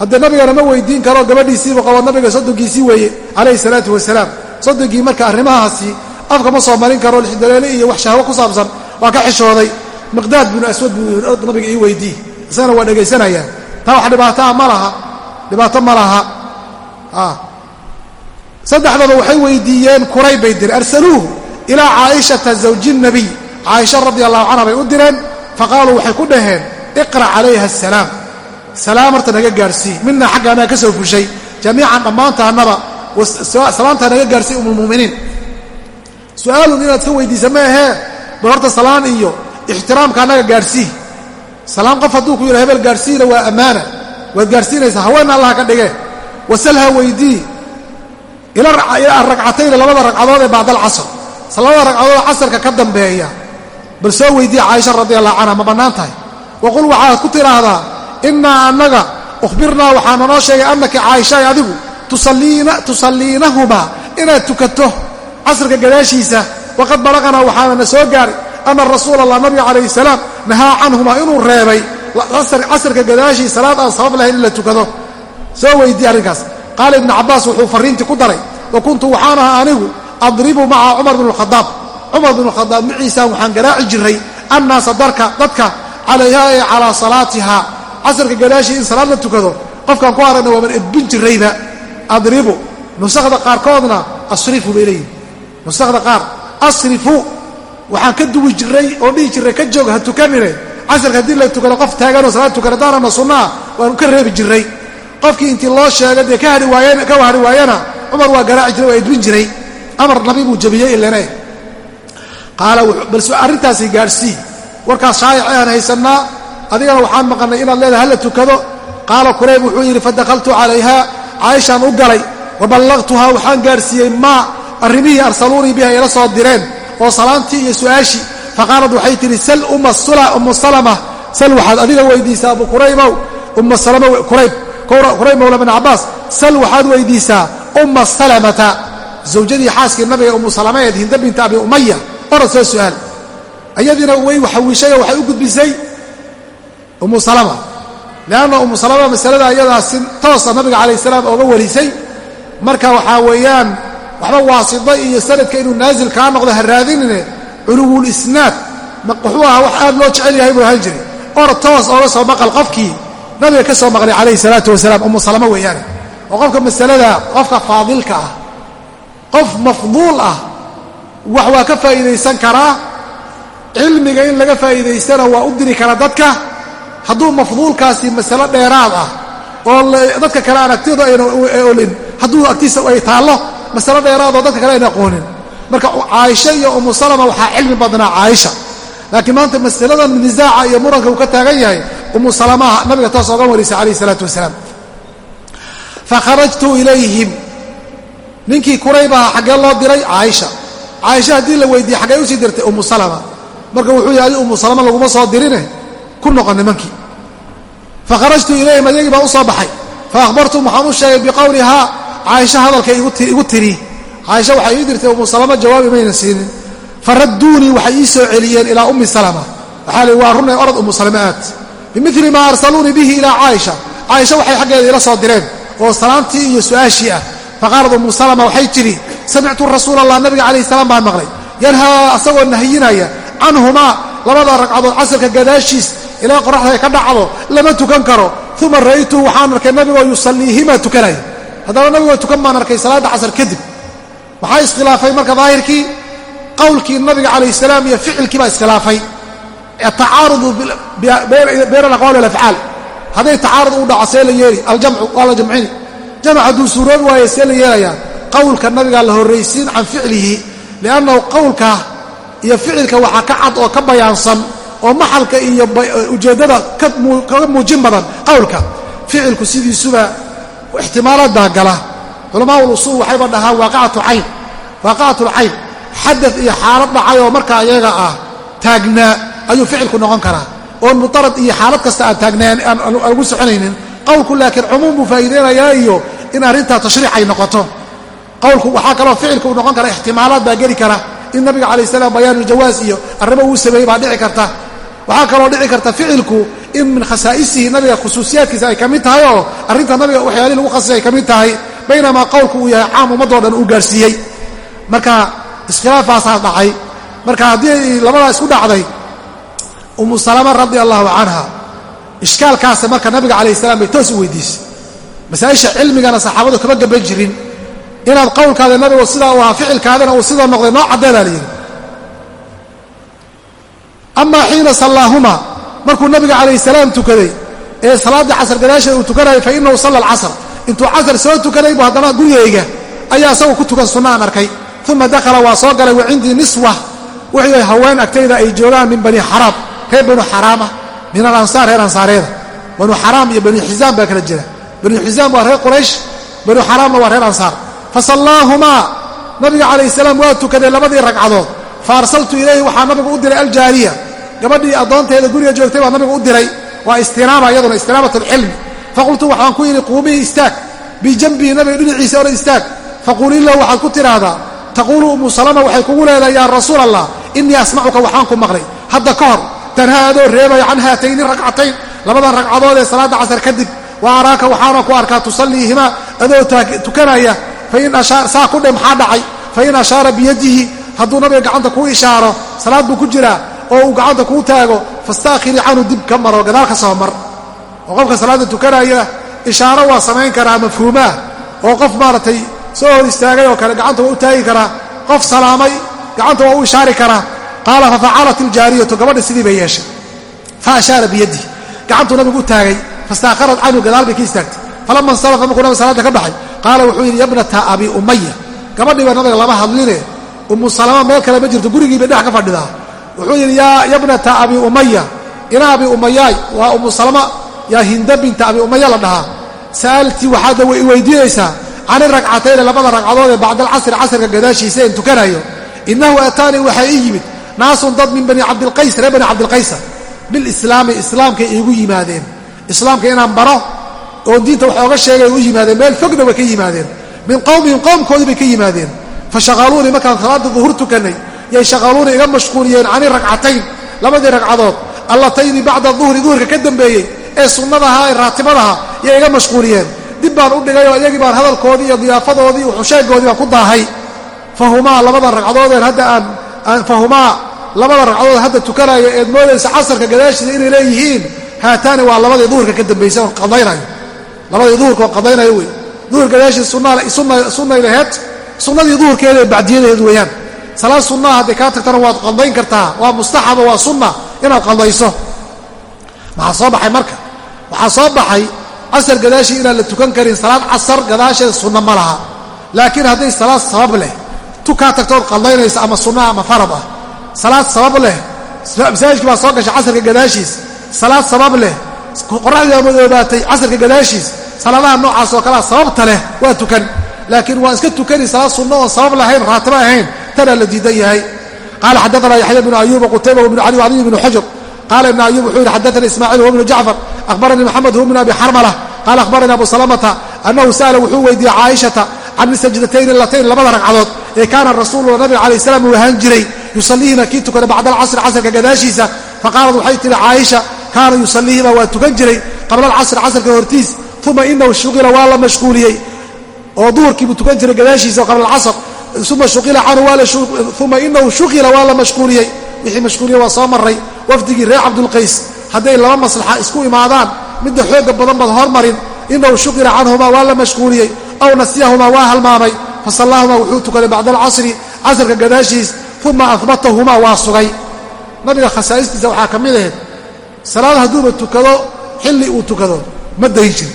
haddee nabigana ma weydiin karo gabadhiisiibu qabo nabiga soddonkiisii weeye calayhi salaatu wasalaam. Soddonkii marka arrimahaasi afka ma soo marin karo lixdaleele iyo wax shahwo ku saabsan waa ka xishooday. Miqdaad binu aswad buu nabiga ii weydii. Isagana waa dhegaysanayaa taa wax dhibaataa ma laha dhibaato ma laha saddexdaba waxay weydiiyeen kurayb bay direen arsaluuhu ilaa caaishata zawji nabiy. Caaisha radi allahu canha bay u direen faqaaluu waxay ku dhaheen iqra' calayha asalaam salaam horta naga gaadhsii midna xagga anaga ka soo fushay. Jamiican dhammaantaannaba salaamtaa naga gaadhsii umulmu'miniin su'aalun inaad ka weydiisa ma ahee bal horta salaan iyo ixtiraamka annaga gaadhsii salaan qof hadduu ku yidha hebel gaadhsiina waa ammaana waad gaadhsiinaysaa haweenna allah ka dhige wasalha weydii ilaa ragcatayni labada ragcadood ee bacda alcasr labada ragcadood casarka ka dambeeya. Bal soo weydiiya caaisha radi allahu canha ma bannaan tahay? Waqul waxaad ku tidhaahdaa innaa annaga ukhbirnaa waxaana noo sheegay annaki caaishaay adigu tusalliinahumaa inaad tukato casrka gadaashiisa. Waqad balaqanaa waxaana na soo gaaray ana rasuula allah nabiga calayhi salaam nahaa canhumaa inuu reebay. Casrka gadaashii salaad aan sabab lahayn in la tukado. Soo weydiiye arrinkaas qaala ibnu cabbaas wuxuu farriintii ku daray wa kuntu waxaan ahaa anigu adribu maca cumar bn khadaab cumar bn khadaab maciisa waxaan garaaci jiray annaasa darka dadka calayha ee calaa salaatiha casrka gadaashii in salaad la tukado qofkaan ku aragna waaban edbin jirayba adribu nusakda qaarkoodna asrifu bay leeyihiin nusakda qaar asrifu waxaan ka duwi jiray oo dhihi jiray ka joog ha tukanine casrka haddii la tukado qof taaganoo salaad tukan haddaanana sunnaa waanu ka reebi jiray qofkii intii loo sheega dee ka hari waayana cumar waa garaaci jiray waa edbin jiray. Amar nabi buu jabiyey ilane qaala bal arrintaasi gaadhsii warkaas shaayic aan haysannaa. Adigana waxaan maqannay inaad leedahay hala tukado. Qaala kurayb wuxuu yidhi fadakhaltu calayha. Caaishaan u galay wa waxaan gaadhsiiyey maa arrimihii arsaluunii biha ila soo direen oo salaantii iyo su'aashii faqaalad waxay tidhi sal ummu salama. Sal waxaad adiga weydiisaa abu kuraybow umma salama kurayb kurayb mawla bin cabbaas sal waxaad weydiisaa umma salamata. Zawjadii xaaskii nabiga ummu salamaeed hinda binta abi umaya orad soo su'aal. Ayadiina way waxawiishay oo waxay u gudbisay ummu salama. Leanna ummu salama masalada ayadaa si toosa nabiga calayh salaam ooga warisay marka waxaa weeyaan waxba waasida iyo sanadka inuu naasil kaa noqdo ha raadinine culuwul isnaad. Wuxuu ahaa wax aad loo jecel yahay buu ahaan jiray. Or toos ooga soo maqal qofkii nabiga ka soo maqlay calayhi salaatu wasalaam ummu salama weeyaane oo qofka masalada qofka faadilka ah qof mafduul ah wax waa ka faa'iidaysan karaa cilmiga in laga faa'iidaystana waa u diri kara dadka hadduu mafduulkaasi masalo dheeraad ah oo dadka kale aan agtiyadu ayna olin hadduu agtiisa ay taallo masalo dheeraad oo dadka kale ayna aqoonin marka caaisha iyo umu salama waxaa cilmi badnaa caaisha. Laakiin maanta masaladan nisaaca iyo muranka uu ka taagan yahay umu salamaha nabiga toos ooga warisay calayh isalaatu wasalaam. Fakharajtu ilayhim. Ninkii kuraybaha xaggee loo diray caaisha. Caaisha haddii la weydiiyey xaggee u sii dirtay umu salama. Marka wuxuu yihi adi umu salama laguma soo dirine? Ku noqon nimankii. Fakharajtu ilayhim adeegii baa u soo baxay. Faahbartum waxaan u sheegay biqowlihaa caaisha hadalkay igu tiri. Caaisha waxay ii dirtay umu salama jawaabi mayna siinin. Faradduunii waxay ii soo celiyeen ilaa waxaa lii waa runay aad bimili maa arsaluunii bihi ilaa caaisha caaisha waxay xaggeeda ila soo direen. Oo salaantii iyo su'aashii ah. Faqaalad umu salama waxay tidhi samictu rasuula allah nabiga calayhi salaam baan maqlay. Yanhaa asagoo nahiyinaya canhumaa labada ragcadood casarka gadaashiis ilaa qoraxda ay ka dhacdo lama tukan karo. Uma ra'aytuhu waxaan arkay nabigoo yusalliihimaa tukanaya haddaba nabigoo tukan baan arkay salaadda casar kadib. Waxaa iskhilaafay marka daahirkii qowlkii nabiga calayh salaam iyo ficilkii baa iskhilaafay atacaarudu bayna alaqwaali walafcaal hadday tacaarud u dhaco see la yeeli aljamcu waa la jamcini jamc hadduu suuroobi waayo see la yeelayaa qowlka nabigaa la horraysiin can ficlihi liannahu qowlka iyo ficilka waxaa ka cad oo ka bayaansan oo maxalka iyo ujeeddada kaga muujin badan qowlka ficilku sidiisuba ixtimaalaad baa gala culamaa ulusuul waxayba dhahaan waaqicatu cayn waaqicatulcayn xadad iyo xaalad dhacay oo markaa iyaga ah taagnaa ayuu ficilku noqon karaa oon mutarad iyo xaalad kasta aan taagnaan soconaynin qowlku laakiin cumuum buu faa'iideynayaa iyo in arrintaa tashriic ay noqoto. Qowlku waxaa kaloo ficilku noqon kara ixtimaalaad baa geli kara in nabiga calayh salaam bayaanuuljawaas iyo arrimo uu sameeyey baa dhici karta. Waxaa kaloo dhici karta ficilku in min khasaa'isihi nabiga khusuusiyaadkiisa ay ka mid tahay oo arrinta nabiga waxyaalihii lagu khasisay ay ka mid tahay baynamaa qowlku uu yahay caam ummadoo dhan uu gaarsiiyey marka iskhilaafaasaa dhacay. Marka haddii labadaa isku dhacday umu salama radia allahu canha ishkaalkaasa marka nabiga calayh salam bay toos u weydiisay. Masaa'isha cilmigana saxaabadu kama gaban jirin. Inaad qowlkaada nabigu sidaa u ahaa ficilkaadana uu sidaa noqday noo caddeedaa la yidhi. Amaa xiina sallaahuma markuu nabiga calayh salaam tukaday ee salaaddii casar gadaasheeda uu tukanayay fa inahu salla alcasr. Intuu casar soo tukaday buu haddana gurigayga ayaa isagu ku tukan sunna arkay. Uma dakhala waa soo galay wa cindii niswa. Wuxuu haween agtayda ay joogaan min bani xaraam reer banu xaraama min alansaar reer ansaareeda banu xaraam iyo banu xisaam baa kala jira. Banu xisaam waa reer quraysh banu xaraamna waa reer ansaar fasallaahumaa nabiga calayh salaam waa tukaday labadii ragcadood. Fa arsaltu ilayhi waxaa nabigu u diray aljaariya. Gabadhii addoonteeda guriga joogtay baa nabigu u diray waa istinaaba iyaduna istinaabat alxilmi faqultu waxaan ku yidhi quumihii istaag. Bijambihi nabiga dhinaciisa odhan istaag. Faquulii lahu waxaad ku tidhaahdaa taquulu umu salama waxay kugu leedahay yaa rasuul allah innii asmacuka waxaan ku maqlay. Hadda ka hor tanhaa adoo reebaya can haatayni ragcatayn. Labadan ragcadood ee salaadda casar kadib wa araaka waxaana ku arkaa tusalliihimaa adoo tukanaya. Saa ku dhe maxaa dhacay? Fain ashaara biyadihi hadduu nabiga gacanta kuu ishaaro salaad buu ku jiraa oo uu gacanta kuu taago fastaakhirii canhu dib ka maro gadaal ka soo mar. Oo qofka salaadda tukanaya ishaaro waa samayn karaa mafhuumaah oo qof maaragtay soo hor istaagay oo kale gacanta waa u taagi karaa. Qof salaamay gacanta waa u ishaari karaa qaala fafacalat iljaariyatu gabadha sidii bay yeeshay fa ashaara biyadihi gacantuu nabigu u taagay fastaakharat canhu gadaal bay ka istaagtay falama insarafa markuu nabiga salaadda ka baxay qaala wuxuu yidhi yabnata abi umaya gabadhiiba nabiga lama hadline umu salama meel kale ma jirto gurigiibay dhex ka fadhidaa wuxuu yidhi yaa yabnata abi umaya ina abi umayaay waa umu salama yaa hinda binta abi umaya la dhahaa sa'altii waxaadna way weydiinaysaa can iragcatayni labada ragcadood bacda alcasri gadaashiisa tukanayo innahu ataanii waxaa ii yimid naasun dad min bani cabdilqays reer bani cabdilqaysa bilislaami islaamkay iigu yimaadeen. Islaamka inaan baro oon diinta wax ooga sheegay u yimaadeen meel fogna way ka yimaadeen. Min qowmihim qowmkoodii bay ka yimaadeen. Fa shaqaluunii markaan salaada duhur tukannay yay shaqaluunii iga mashquuliyeen cani ragcatayn labadii ragcadood allatayni bacda duhri duhurka ka dambeeyey ee sunnadaha ee raatibadaha yay iga mashquuliyeen. Dib baan u dhigay oo iyagii baan hadalkoodii iyo diyaafadoodii iyo xusheegoodii baan ku daahay. Fahumaa labada ragcadoodeen hadda aan fahumaa labada ragcadood hadda tukanaya eed moodaysa casarka gadaashiisa inay leeyihiin haataani waa labadii duhurka ka dambaysa oon qadaynayo labadii duhurka oon qadaynayo wey duhur gadaashiisa sunnay laheed sunnadii duhurkeeda ee bacdiyadeed weeyaan. Salaad sunnaha hadday kaa tagtana waad qadayn kartaa waa mustaxaba waa sunna inaad qadayso. Maxaa soo baxay marka? Waxaa soo baxay casar gadaashii inaan la tukan karin salaad casar gadaasheeda sunna ma laha. Laakiin hadday salaad sabab leh tu kaa tagtood qadaynaysa ama sunna ama farad ah salaad sabab leh. Masaajidkii baa soo gashay casarka gadaashiis. Salaad sabab leh. Qoraxdiibaa madoobaatay casarka gadaashiis. Salaadaha noocaas oo kalea sababta leh waa tukan. Laakiin waa iska tukani salaad sunno oon sabab lahayn raatibo ahayn tanaa la diidan yahay. Qaala xadaana yaxya bnu ayuba qutayba bnu cali wcaliy bnu xujr qaala ibnu ayub wuxuu yidhi xadaana ismaaciil huwa bnu jacfar. Akhbaranii maxamed huwa bnu abi xarmala. Qaala akhbaranii abu salamata annahu sa'ala wuxuu weydiiyey caaishata can sajdatayni latayn labada ragcadood ee kaana rasuulu nabiga calayh salaam uu ahaan jiray yusaliihima kii tukada bacda alcasri casrka gadaashiisa faqaalat waxay tihi caaisha kaana yusaliihima waa tukan jiray qabla alcasri casrka hortiis uma inahu shuqila waa la mashquuliyey oo duhurkiibuu tukan jiray gadaashiisa qabla alcasr uma inahu shuqila waa la mashquuliyey wixii mashquuliye waa soo maray wafdigii reer cabdulqays hadday laba maslaxa isku imaadaan midda xooga badan baad hormarin inahu shuqila canhumaa waa la mashquuliyey aw nasiyahumaa waa halmaamay fasallaahuma wuxuu tukaday bacda alcasri casrka uma ahbatahumaa waa sugay. Nabiga khasaa'istiisa waxaa ka mid ahayd salaad hadduuba tukado xilli uu tukado ma dayn jir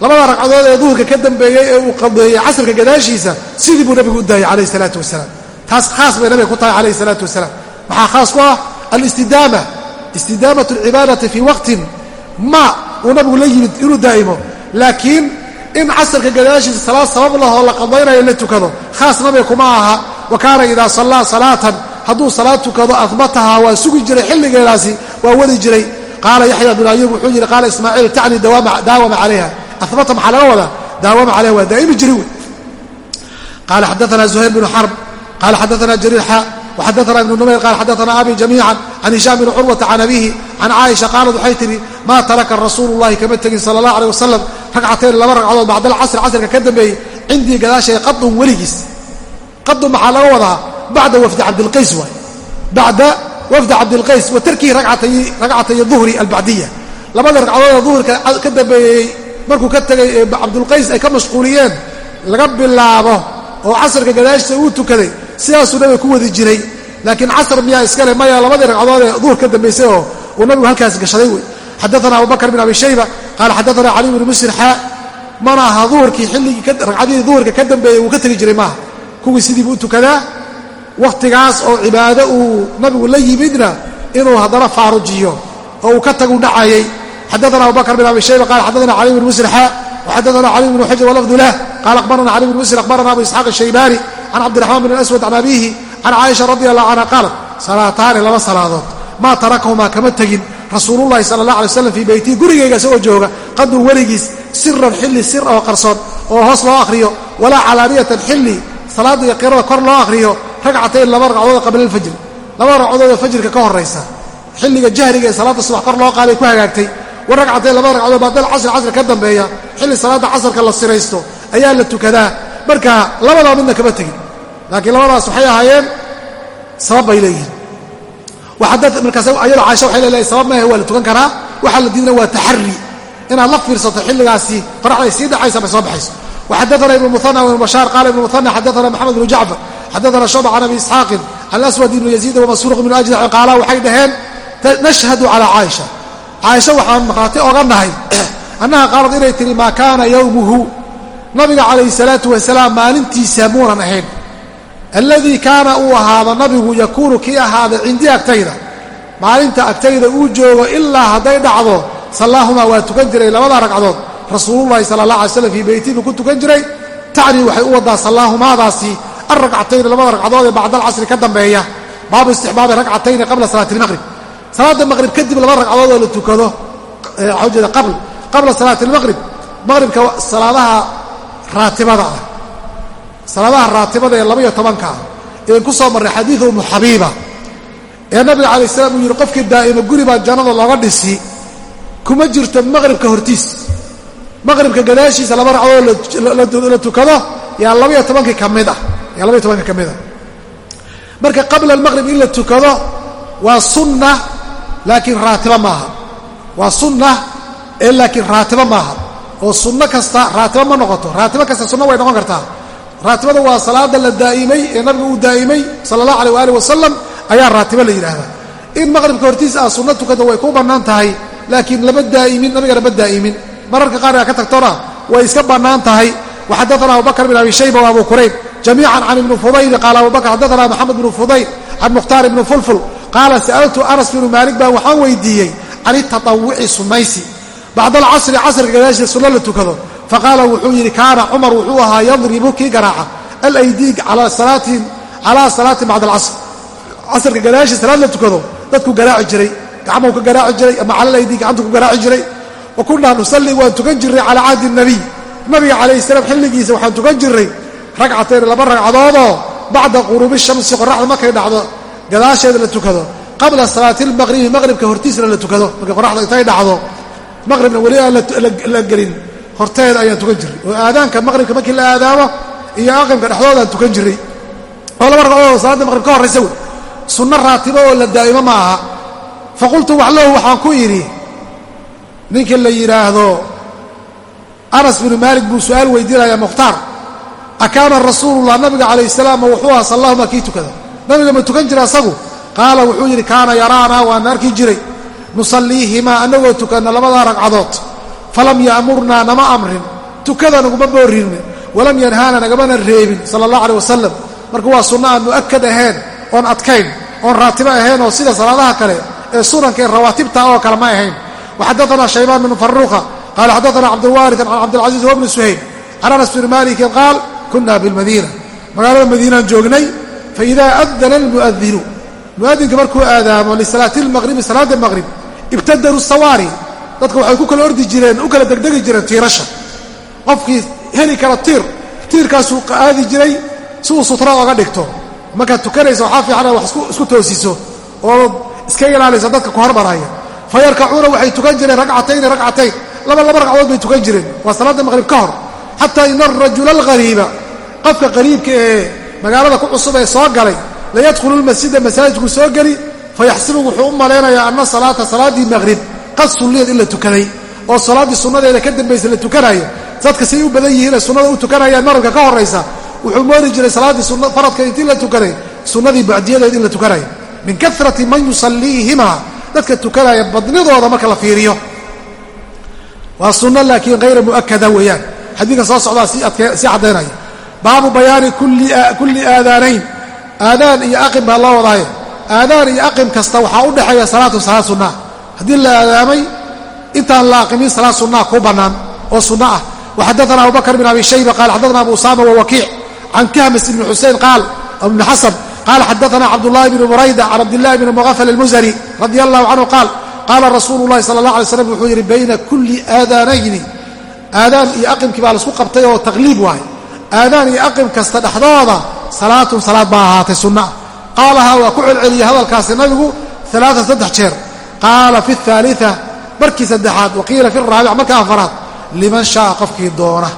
labada ragcadood ee duhurka ka dambeeyey ee uu qadeeyey casrka gadaashiisa sidii buu nabigu u daayay calayh isalaatu wasalaam. Taas khaas bay nabiga ku tahay calayh isalaatu wasalaam. Maxaa khaas ku ah alistidaama istidaamat alcibaadati fii waqtin. Ma uu nabigu la yimid inuu daa'imo laakiin in casarka gadaashiisa salaad sabab lahoo la qadaynayo la tukado khaas nabiga kuma aha wa kaana idaa sallaa salaatan hadduu salaad tukado ahbatahaa waa sugi jiray xilligeedaasi waa wadi jiray qaala yaxya bn ayub wuxuu yidhi qaala ismaaciil tacni daawama calayha abata maxaa laga wadaa daawama calayha waa daa'imi jiri wey qaala xadaana zuhayr bnu xarb qaala xadaana jariir xa waxadaana ibnu numayr qaala xadaana abi jamiican can hishaam bni curwata can abihi can caaisha qaalad waxay tidhi maa taraka rasuulu llahi kama tegin sala allah aleh wasalam ragcatayn laba ragcadood bacda alcasr casrka ka dambeeyey cindii gadaashay qadun weligiis qadun maxaa laga wadaa bacda wafdi cabdilqays waay. Bacda wafdi cabdilqays wa tarkihi ragcatay duhri albacdiya. Labada ragcadoodee duhurka ka dambeeyey markuu ka tegay ee cabdulqays ay ka mashquuliyeen laga bilaabo oo casarka gadaashisa uu tukaday sidaasuu nabiga ku wadi jiray. Laakiin casr miyaa iskale maya labadii ragcadood ee duhur ka dambaysay oo uu nabigu halkaas gashaday wey xadaana abubakr bin abi shayba qaala xadaana cali bnu musir xaa mana aha duhurkii xilligii ragcadihii duhurka ka dambeeyey uu ka tegi jiray maaha kuwii sidiibuu u tukadaa? Wakhtigaas oo cibaado uu nabigu la yimidna inuu haddana faarujiyo oo uu ka tagu dhacayay. Xadaana abubakr bin abi shayba qala xadaana cali bn musr xa waxadaana cali bnu xujr walafdu lah. Qala akhbarana cali bn musr akhbarana abu isxaaq ashaybaani can cabdiraxmaan bin aswad can abiihi can caaisha radi allahu canha qaalat salaataani laba salaadood maa tarakahumaa kama tegin. Rasuululahi sala allah alay slam fii beytii gurigayga isagoo jooga qadun weligiis siran xilli sir oo qarsoon oo hoos loo akhriyo walaa calaaniyatan xilli salaadda iyo qirada kor loo akhriyo ragcatayn laba ragcadood qabla alfajri laba ragcadood oo fajrka ka horaysa xilliga jahriga ee salaadda subax kor loo qaaday ku hagaagtay. War ragcatayn laba ragcadood baadal casri casri ka dambeeya. Xilli salaadda casarka la siraysto ayaa la tukadaa. Marka labadaa midna kama tegin. Laakiin labadaas waxay ahaayeen sabab bay leeyihiin. Markaas caaisha waxay leedahay sabab maahe waa la tukan karaa. Waxaa la diidana waa taxari inaad la fiirsato xilligaasi qoraxday sii dhacaysa bay soo baxayso waxadaana ibnu muana ibnu bashaar qaala ibnu muana xadaana maxamed bnu jacfar xadaana shucba can abi isxaaqin can aswad ibnu yaziid wamasruuq ibnu ajdac qaala waxay dhaheen nashhadu calaa caaisha caaisha waxaan maqraati oga nahay annaha qaalad inay tihi maa kaana yowmuhu nabiga calayhi salaatu wasalaam maalintiisa muunan ahayn alladii kaana uu ahaado nabigu yakuunu kii ahaada cindii agtayda maalinta agtayda uu joogo ilaa hadday dhacdo sallaahumaa waa tukan jiray labada ragcadood rasuululahi sala allah alay slam fii beyti buu ku tukan jiray. Tacnii waxay u wadaa sallaahumaadaasi alragcatayni labada ragcadood ee bacda alcasri ka dambeeya. Baabu istixbaabi ragcatayni qabla salaati lmaqrib salaadda maqrib kadib laba ragcadood oo la tukado waxaa jeeda qabl qabla salaati almaqrib maqribka salaadaha raatibada ah. Salaadaha raatibada ee labaiyo tobanka ah. Een ku soo marray xadiidu umu xabiiba ee nabiga calay salaam uu yidhi qofkii daa'ima guri baa jannada looga dhisi. Kuma jirto maqribka hortiis maqribka gadaashiisa laba ragcadood la tukado yaa labaiyo tobankii ka mid ah. Yaa labaiyo tobanka ka mid ah. Marka qabla almaqrib in la tukado waa sunna laakiin raatiba maaha. Waa sunna ee laakiin raatiba maaha. Oo sunno kasta raatiba ma noqoto. Raatibo kasta sunno way noqon kartaa. Raatibada waa salaada la daa'imay ee nabiga uu daa'imay sala allah aleh waali wasalam ayaa raatibo la yidhaahdaa. In maqribka hortiisa aad sunno tukado way kuu bannaan tahay laakiin lama daa'imin nabiga lama daa'imin mararka qaar aa ka tagtona way iska bannaan tahay. Waxadaana abubakr bin abi shayba wa kurayb jamiican can ibni fudayl qaala abubakr xadaana maxamed bnu fudayl can mukhtaar ibni fulful qaala sa'altu anas binu maalik baan waxaan weydiiyey can itatawuci sunnaysi bacda alcasri casrka gadaashiisa sunno la tukado. Faqaala wuxuu yidhi kaana cumar wuxuu ahaa yadribu kii garaaca alaydiig calaa salaatin bacda alcasr. Casrka gadaashii salaad la tukado dadku garaaci jiray gacmau ka garaaci jiray ama cala gacantu ku garaaci jiray wa kunaa nusalli waan tukan jirray calaa cahdi nabiy. Nabiga calayhi salaam xilligiisa waxaan tukan jirray ragcatayn laba ragcadoodoo bacda quruubi shamsi qoraxda markay dhacdo gadaasheeda la tukado qabla salaati lmaqribi maqribka hortiisna la tukado markay qoraxda intay dhacdo. Maqribna weli aan la gelin horteeda ayaan tukan jirray. Oo aadaanka maqribka markii la aadaamo iyo aqimka dhexdoodaan tukan jirray. Oo laba ragcadood salaadda maqrib ka horraysa wey. Sunno raatibo oo la daa'imo ma ku idhi ninka la yidhaahdo anas binu maalik buu su'aal weydiinaya mukhtaar akaana rasuulullah nabiga calayh salaam wuxuu aha sallahuma kii tukada? Nabiga ma tukan jira asagu? Qaala wuxuu yidhi kaana yaraanaa waana arki jiray. Nusalliihimaa annagoo tukanna labadaa ragcadood. Falam ya'murnaa nama amrin. Tukada naguma boorrin walam yanhaana nagamana reebin sala allah aleh wasalam marka waa sunno aan mu'akad ahayn oon adkayn oon raatibo ahayn oo sida salaadaha kale ee sunanka ee rawaatibta oo kale ma ahayn waxadaana shaybaan bnu faruuqa qala xadaana cabdulwaari can cabdilcaziiz wbni suhayl can anas bni malikin qaal kuna bilmadiina magaalada madiinaan joognay faida adana almuadinu muadinka markuu aadaamo lisalaati lmaqribi salaada maqrib ibtadaruu sawaari dadka waxay ku kala ordi jireen u kala degdegi jireen tiirasha qofkii heli kara tiir tiirkaasuu aadi jiray si uu sutra oga dhigto markaad tukanaysa waxaa fiican wax isku toosiso oo iska ilaalisa dadka ku hormaraya fa yarkacuuna waxay tukan jireen ragcatayni ragcatayn laba laba ragcadood bay tukan jireen. Waa salaadda maqrib ka hor. Xataa ina arajula alghariiba qofka qariibka ee magaalada ku cusub ee soo galay layadkhulu lmasjida masaajidku soo geli fayaxsibu wuxuu u malaynayaa ana salaata salaaddii maqrib qad sulliyad in la tukaday oo salaaddii sunnadeeda ka dambaysa la tukanayo dadka say u badan yihiinee sunnada u tukanayaan maqribka ka horraysa wuxuu moodi jiray salaaddii faradka intii la tukaday sunnadii bacdiyadeed in la tukanayo min karati man yusalliihima dadka tukanaya badnidooda marka la fiiriyo. Waa sunno laakiin hayra mu'akada weeyaan. Xadiidka soo socdaa sii caddaynaya baabu bayaani kulli aadaanayn. Aadaan iyo aqim baa loo wadaaye. Aadaan iyo aqim kasta waxaa u dhexeeya salaatu salaad sunnaa haddii la aadaamay intaan la aqimin salaad sunnaa ku bannaan oo sunno ah. Waxaddaana abubakr bin abi shayba qaal xaddaana abu usaama wawakiic can kahmas ibni xusein qaal ibni xasan qaala xaddaana cabdullahi bni burayda can cabdillahi bni muqafal almusani radia allahu canhu qaal qaala rasuulu llahi sala allah alay slam wuxuu yidhi bayna kulli aadaanayni aadaan iyo aqimkii baa la isku qabtay oo taqliib waaye aadaan iyo aqim kasta dhexdooda salaatun salaad baa ahaatay sunna qaalahaa waa ku celceliyey hadalkaasi nabigu alaaan saddex jeer qaala fi aalia markii saddexaad waqiila fi raabic marka afaraad liman shaaa qofkii doona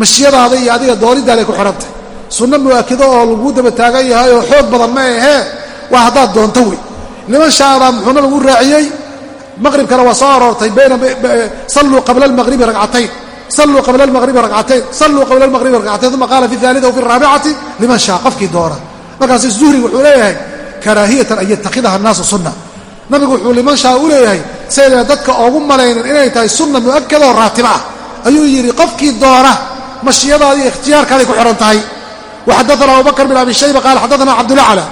mashiyadaada iyo adiga doonidaaday sunno mu'aakido oo laguu daba taagan yahay oo xoog badan ma ahee waa haddaad doonto wey. Liman shaadaa muxuuna lagu raaciyey maqribkana waa soo aroortay salluu qabla almaqribi ragcatayn salluu qabla almaqribi ragcatayn salluu qabla almaqribi ragcatayn uma qaala fi aalida wafi raabicati liman shaa qofkii doona. Markaasu zuhriga wuxuu leeyahay karaahiyatan an yatakhidaha annaasu sunna. Nabigu wuxuu liman shaa u leeyahay sayna dadka oogu malaynin inay tahay sunna mu'akadoo raatiba ah. Ayuu yidhi qofkii doona mashiyadaadi ikhtiyaarkaaday ku xidhan tahay waxaddaana abubakr bin abi shayba qaala xaddaana cabdulacla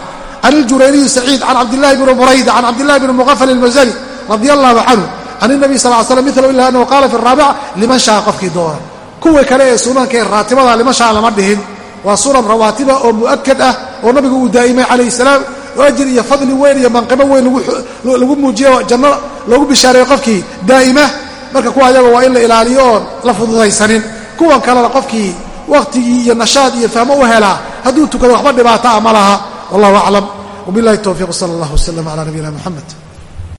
can iljurayniyi saciid can cabdillahi bni burayda can cabdillahi bni muqafal ilmasani radia allahu canhu can inabiy sal l slam milu ila anahu qaala fi raabica liman shaa qofkii doona kuwii kale ee sunanka ee raatibada liman shaa lama dhihin waa sunan rawaatiba oo mu'akad ah oo nabigu uu daa'imay calayhi salaam oo ajir iyo fadli weyn iyo manqibo weyn lagu muujiyo janno loogu bishaareeyo qofkii daa'ima marka kuwa ayaga waa in la ilaaliyo oon la fududaysanin kuwan kalena qofkii wakhtigii iyo nashaad iyo fahmo u helaa hadduu tukado waxba dhibaata a ma laha. Wallahu aclam. Wbillahi towfiiq sala allah waslama cala nabiyina muxamed